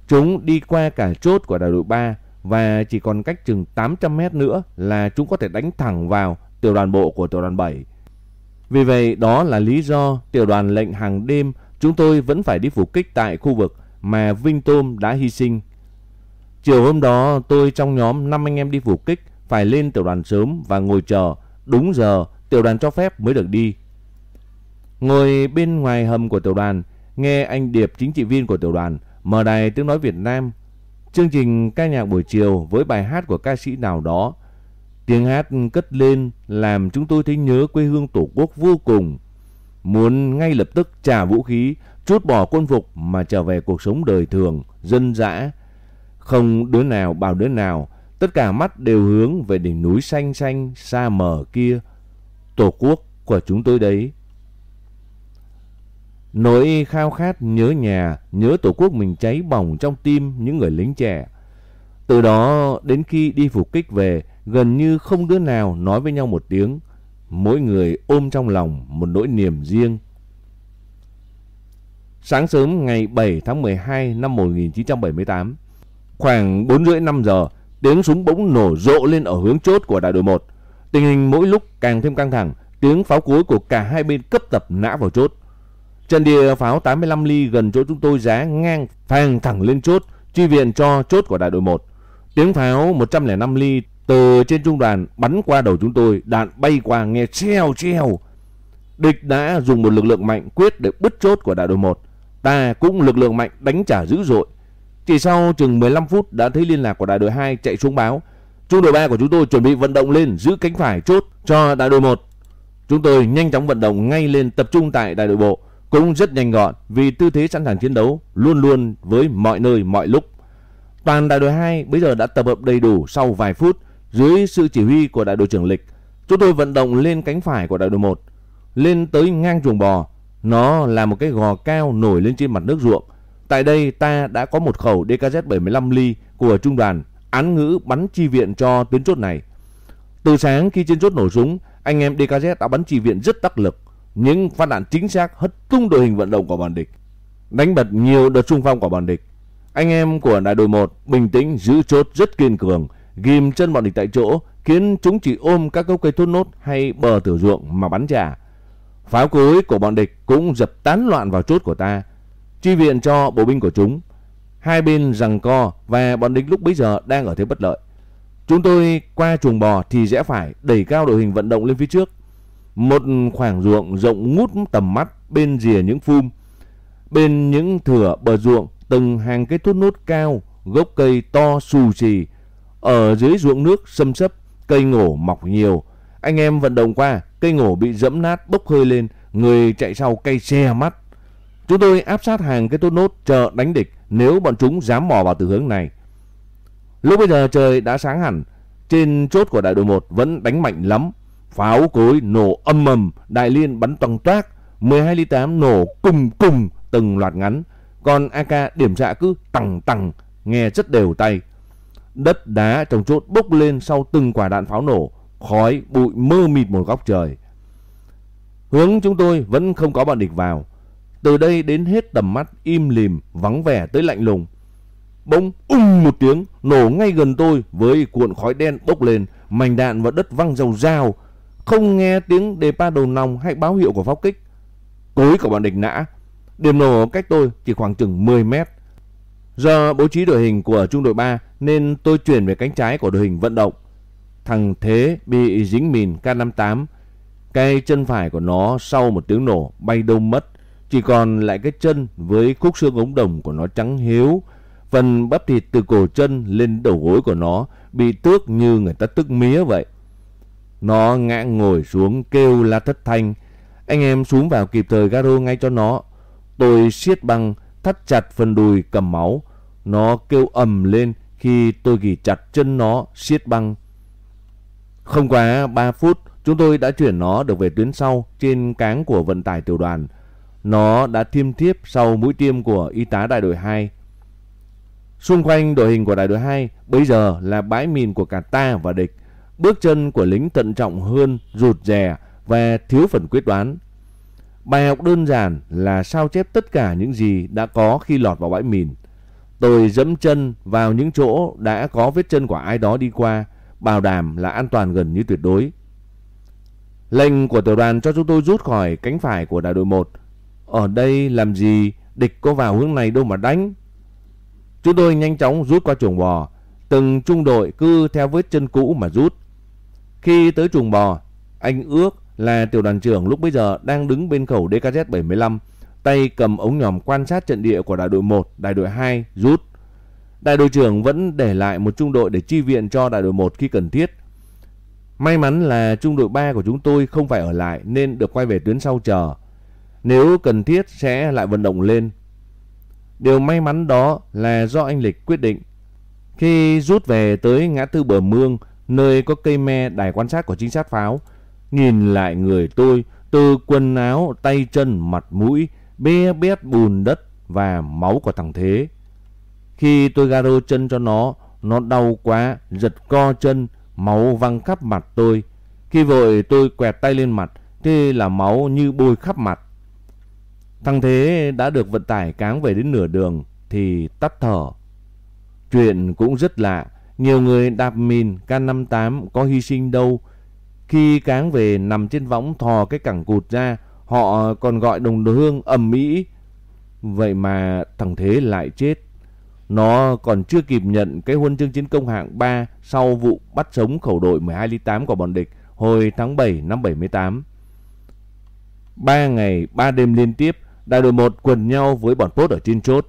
Chúng đi qua cả chốt của đại đội 3 và chỉ còn cách chừng 800 mét nữa là chúng có thể đánh thẳng vào tiểu đoàn bộ của tiểu đoàn 7. Vì vậy, đó là lý do tiểu đoàn lệnh hàng đêm Chúng tôi vẫn phải đi phục kích tại khu vực mà Vinh Tôm đã hy sinh. Chiều hôm đó tôi trong nhóm 5 anh em đi phục kích phải lên tiểu đoàn sớm và ngồi chờ. Đúng giờ tiểu đoàn cho phép mới được đi. Ngồi bên ngoài hầm của tiểu đoàn, nghe anh Điệp chính trị viên của tiểu đoàn mở đài tiếng nói Việt Nam. Chương trình ca nhạc buổi chiều với bài hát của ca sĩ nào đó. Tiếng hát cất lên làm chúng tôi thấy nhớ quê hương tổ quốc vô cùng. Muốn ngay lập tức trả vũ khí, chút bỏ quân phục mà trở về cuộc sống đời thường, dân dã. Không đứa nào bảo đứa nào, tất cả mắt đều hướng về đỉnh núi xanh xanh xa mờ kia. Tổ quốc của chúng tôi đấy. Nỗi khao khát nhớ nhà, nhớ tổ quốc mình cháy bỏng trong tim những người lính trẻ. Từ đó đến khi đi phục kích về, gần như không đứa nào nói với nhau một tiếng. Mỗi người ôm trong lòng một nỗi niềm riêng. Sáng sớm ngày 7 tháng 12 năm 1978, khoảng 4 rưỡi 5 giờ, tiếng súng bỗng nổ rộ lên ở hướng chốt của đại đội 1. Tình hình mỗi lúc càng thêm căng thẳng, tiếng pháo cối của cả hai bên cấp tập nã vào chốt. Trận địa pháo 85 ly gần chỗ chúng tôi giá ngang phang thẳng lên chốt, chi viện cho chốt của đại đội 1. Tiếng pháo 105 ly từ trên trung đoàn bắn qua đầu chúng tôi, đạn bay qua nghe treo treo. Địch đã dùng một lực lượng mạnh quyết để bứt chốt của đại đội 1. Ta cũng lực lượng mạnh đánh trả dữ dội. Chỉ sau chừng 15 phút đã thấy liên lạc của đại đội 2 chạy xuống báo. Trung đội 3 của chúng tôi chuẩn bị vận động lên giữ cánh phải chốt cho đại đội 1. Chúng tôi nhanh chóng vận động ngay lên tập trung tại đại đội bộ cũng rất nhanh gọn vì tư thế sẵn sàng chiến đấu luôn luôn với mọi nơi mọi lúc. Toàn đại đội 2 bây giờ đã tập hợp đầy đủ sau vài phút dưới sự chỉ huy của đại đội trưởng Lịch. Chúng tôi vận động lên cánh phải của đại đội 1, lên tới ngang chuồng bò. Nó là một cái gò cao nổi lên trên mặt nước ruộng. Tại đây ta đã có một khẩu DKZ 75 ly của trung đoàn án ngữ bắn chi viện cho tuyến chốt này. Từ sáng khi trên chốt nổ súng, anh em DKZ đã bắn chi viện rất tác lực. Những phát đạn chính xác hất tung đội hình vận động của bọn địch, đánh bật nhiều đợt xung phong của bọn địch. Anh em của đại đội 1 bình tĩnh giữ chốt rất kiên cường, ghim chân bọn địch tại chỗ, khiến chúng chỉ ôm các gốc cây thốt nốt hay bờ thửa ruộng mà bắn trả. Pháo cối của bọn địch cũng dập tán loạn vào chốt của ta, chi viện cho bộ binh của chúng. Hai bên rằng co và bọn địch lúc bấy giờ đang ở thế bất lợi. Chúng tôi qua chuồng bò thì rẽ phải đẩy cao đội hình vận động lên phía trước. Một khoảng ruộng rộng ngút tầm mắt bên rìa những phum. Bên những thửa bờ ruộng từng hàng cây thốt nốt cao, gốc cây to xù xì. Ở dưới ruộng nước xâm sấp, cây ngổ mọc nhiều. Anh em vận động qua, cây ngổ bị dẫm nát bốc hơi lên, người chạy sau cây xe mắt. Chúng tôi áp sát hàng cái tốt nốt chờ đánh địch nếu bọn chúng dám mò vào từ hướng này. Lúc bây giờ trời đã sáng hẳn, trên chốt của đại đội 1 vẫn đánh mạnh lắm. Pháo cối nổ âm mầm đại liên bắn toang toác, 12 ly 8 nổ cùng cùng từng loạt ngắn, còn AK điểm xạ cứ tằng tằng, nghe rất đều tay. Đất đá trong chốt bốc lên sau từng quả đạn pháo nổ, khói bụi mơ mịt một góc trời. Hướng chúng tôi vẫn không có bọn địch vào. Từ đây đến hết tầm mắt im lìm, vắng vẻ tới lạnh lùng. Bỗng ung một tiếng nổ ngay gần tôi với cuộn khói đen bốc lên, mảnh đạn và đất văng rào rào. Không nghe tiếng đề pa đầu nòng hay báo hiệu của pháo kích. Cối của bọn địch nã. Điểm nổ cách tôi chỉ khoảng chừng 10 mét. Do bố trí đội hình của trung đội 3 nên tôi chuyển về cánh trái của đội hình vận động. Thằng Thế bị dính mìn K58. Cái chân phải của nó sau một tiếng nổ bay đông mất. Chỉ còn lại cái chân với khúc xương ống đồng của nó trắng hiếu. Phần bắp thịt từ cổ chân lên đầu gối của nó bị tước như người ta tước mía vậy. Nó ngã ngồi xuống kêu la thất thanh. Anh em xuống vào kịp thời garo ngay cho nó. Tôi siết băng thắt chặt phần đùi cầm máu. Nó kêu ầm lên khi tôi ghi chặt chân nó siết băng. Không quá 3 phút, chúng tôi đã chuyển nó được về tuyến sau trên cáng của vận tải tiểu đoàn. Nó đã tiêm tiếp sau mũi tiêm của y tá đại đội 2. Xung quanh đội hình của đại đội 2 bây giờ là bãi mìn của cả ta và địch. Bước chân của lính thận trọng hơn, rụt rè và thiếu phần quyết đoán. Bài học đơn giản là sao chép tất cả những gì đã có khi lọt vào bãi mìn. Tôi dẫm chân vào những chỗ đã có vết chân của ai đó đi qua, bảo đảm là an toàn gần như tuyệt đối. Lệnh của tiểu đoàn cho chúng tôi rút khỏi cánh phải của đại đội 1 ở đây làm gì, địch có vào hướng này đâu mà đánh. Chúng tôi nhanh chóng rút qua chuồng bò, từng trung đội cứ theo vết chân cũ mà rút. Khi tới chuồng bò, anh ước là tiểu đoàn trưởng lúc bây giờ đang đứng bên khẩu DKZ 75, tay cầm ống nhòm quan sát trận địa của đại đội 1, đại đội 2 rút. Đại đội trưởng vẫn để lại một trung đội để chi viện cho đại đội 1 khi cần thiết. May mắn là trung đội 3 của chúng tôi không phải ở lại nên được quay về tuyến sau chờ. Nếu cần thiết sẽ lại vận động lên. Điều may mắn đó là do anh Lịch quyết định. Khi rút về tới ngã tư bờ mương, nơi có cây me đài quan sát của chính sát pháo, nhìn lại người tôi từ quần áo, tay chân, mặt mũi, bê bét bùn đất và máu của thằng Thế. Khi tôi garo chân cho nó, nó đau quá, giật co chân, máu văng khắp mặt tôi. Khi vội tôi quẹt tay lên mặt, thế là máu như bôi khắp mặt. Thằng Thế đã được vận tải cáng về đến nửa đường thì tắt thở. Chuyện cũng rất lạ, nhiều người đạp mìn K58 có hy sinh đâu. Khi cáng về nằm trên võng thò cái cẳng cụt ra, họ còn gọi đồng đồ hương ầm mỹ. Vậy mà thằng Thế lại chết. Nó còn chưa kịp nhận cái huân chương chiến công hạng 3 sau vụ bắt sống khẩu đội 12 ly 8 của bọn địch hồi tháng 7 năm 78. Ba ngày, ba đêm liên tiếp, đại đội 1 quần nhau với bọn Pốt ở trên chốt.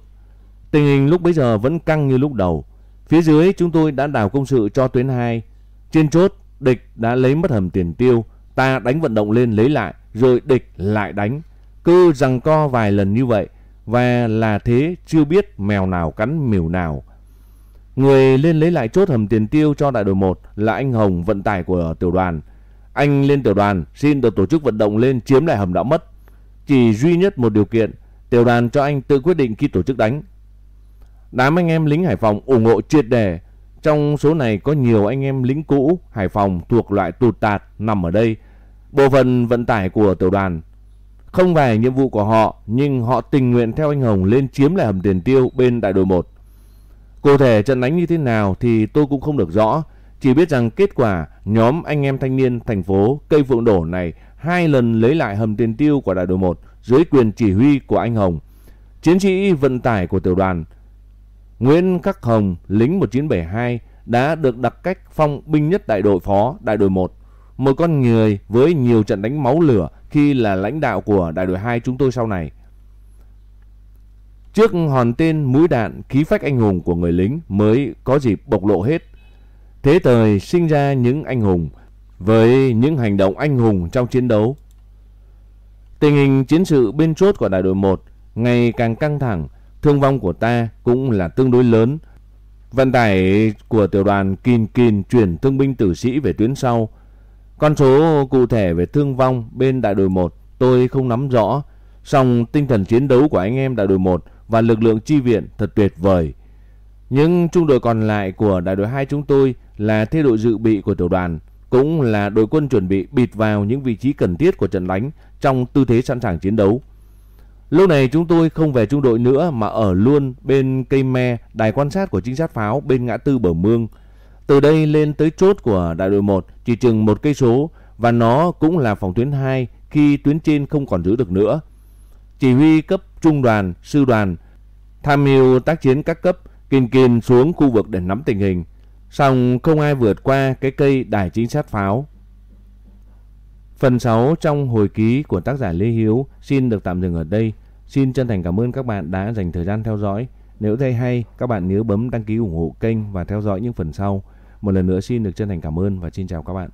Tình hình lúc bấy giờ vẫn căng như lúc đầu. Phía dưới chúng tôi đã đào công sự cho tuyến 2. Trên chốt, địch đã lấy mất hầm tiền tiêu. Ta đánh vận động lên lấy lại, rồi địch lại đánh. Cứ rằng co vài lần như vậy. Và là thế chưa biết mèo nào cắn mỉu nào. Người lên lấy lại chốt hầm tiền tiêu cho đại đội 1 là anh Hồng vận tải của tiểu đoàn. Anh lên tiểu đoàn xin được tổ chức vận động lên chiếm lại hầm đã mất. Chỉ duy nhất một điều kiện, tiểu đoàn cho anh tự quyết định khi tổ chức đánh. Đám anh em lính Hải Phòng ủng hộ triệt đề. Trong số này có nhiều anh em lính cũ Hải Phòng thuộc loại tụt tạt nằm ở đây. Bộ phận vận tải của tiểu đoàn không phải nhiệm vụ của họ nhưng họ tình nguyện theo anh Hồng lên chiếm lại hầm tiền tiêu bên đại đội 1. Cụ thể trận đánh như thế nào thì tôi cũng không được rõ. Chỉ biết rằng kết quả nhóm anh em thanh niên thành phố cây phượng đổ này hai lần lấy lại hầm tiền tiêu của đại đội 1 dưới quyền chỉ huy của anh Hồng. Chiến sĩ vận tải của tiểu đoàn Nguyễn Khắc Hồng, lính 1972 đã được đặt cách phong binh nhất đại đội phó đại đội 1. Một con người với nhiều trận đánh máu lửa khi là lãnh đạo của đại đội 2 chúng tôi sau này. Trước hòn tên mũi đạn khí phách anh hùng của người lính mới có dịp bộc lộ hết. Thế thời sinh ra những anh hùng với những hành động anh hùng trong chiến đấu. Tình hình chiến sự bên chốt của đại đội 1 ngày càng căng thẳng, thương vong của ta cũng là tương đối lớn. Vận tải của tiểu đoàn kìn kìn chuyển thương binh tử sĩ về tuyến sau. Con số cụ thể về thương vong bên đại đội 1 tôi không nắm rõ, song tinh thần chiến đấu của anh em đại đội 1 và lực lượng chi viện thật tuyệt vời. Những trung đội còn lại của đại đội 2 chúng tôi là thế đội dự bị của tiểu đoàn, cũng là đội quân chuẩn bị bịt vào những vị trí cần thiết của trận đánh trong tư thế sẵn sàng chiến đấu. Lúc này chúng tôi không về trung đội nữa mà ở luôn bên cây me, đài quan sát của trinh sát pháo bên ngã tư bờ mương. Từ đây lên tới chốt của đại đội 1 chỉ chừng một cây số và nó cũng là phòng tuyến 2 khi tuyến trên không còn giữ được nữa. Chỉ huy cấp trung đoàn, sư đoàn, tham mưu tác chiến các cấp kiên kiên xuống khu vực để nắm tình hình. Xong không ai vượt qua cái cây đài chính sát pháo. Phần 6 trong hồi ký của tác giả Lê Hiếu xin được tạm dừng ở đây. Xin chân thành cảm ơn các bạn đã dành thời gian theo dõi. Nếu thấy hay, các bạn nhớ bấm đăng ký ủng hộ kênh và theo dõi những phần sau. Một lần nữa xin được chân thành cảm ơn và xin chào các bạn.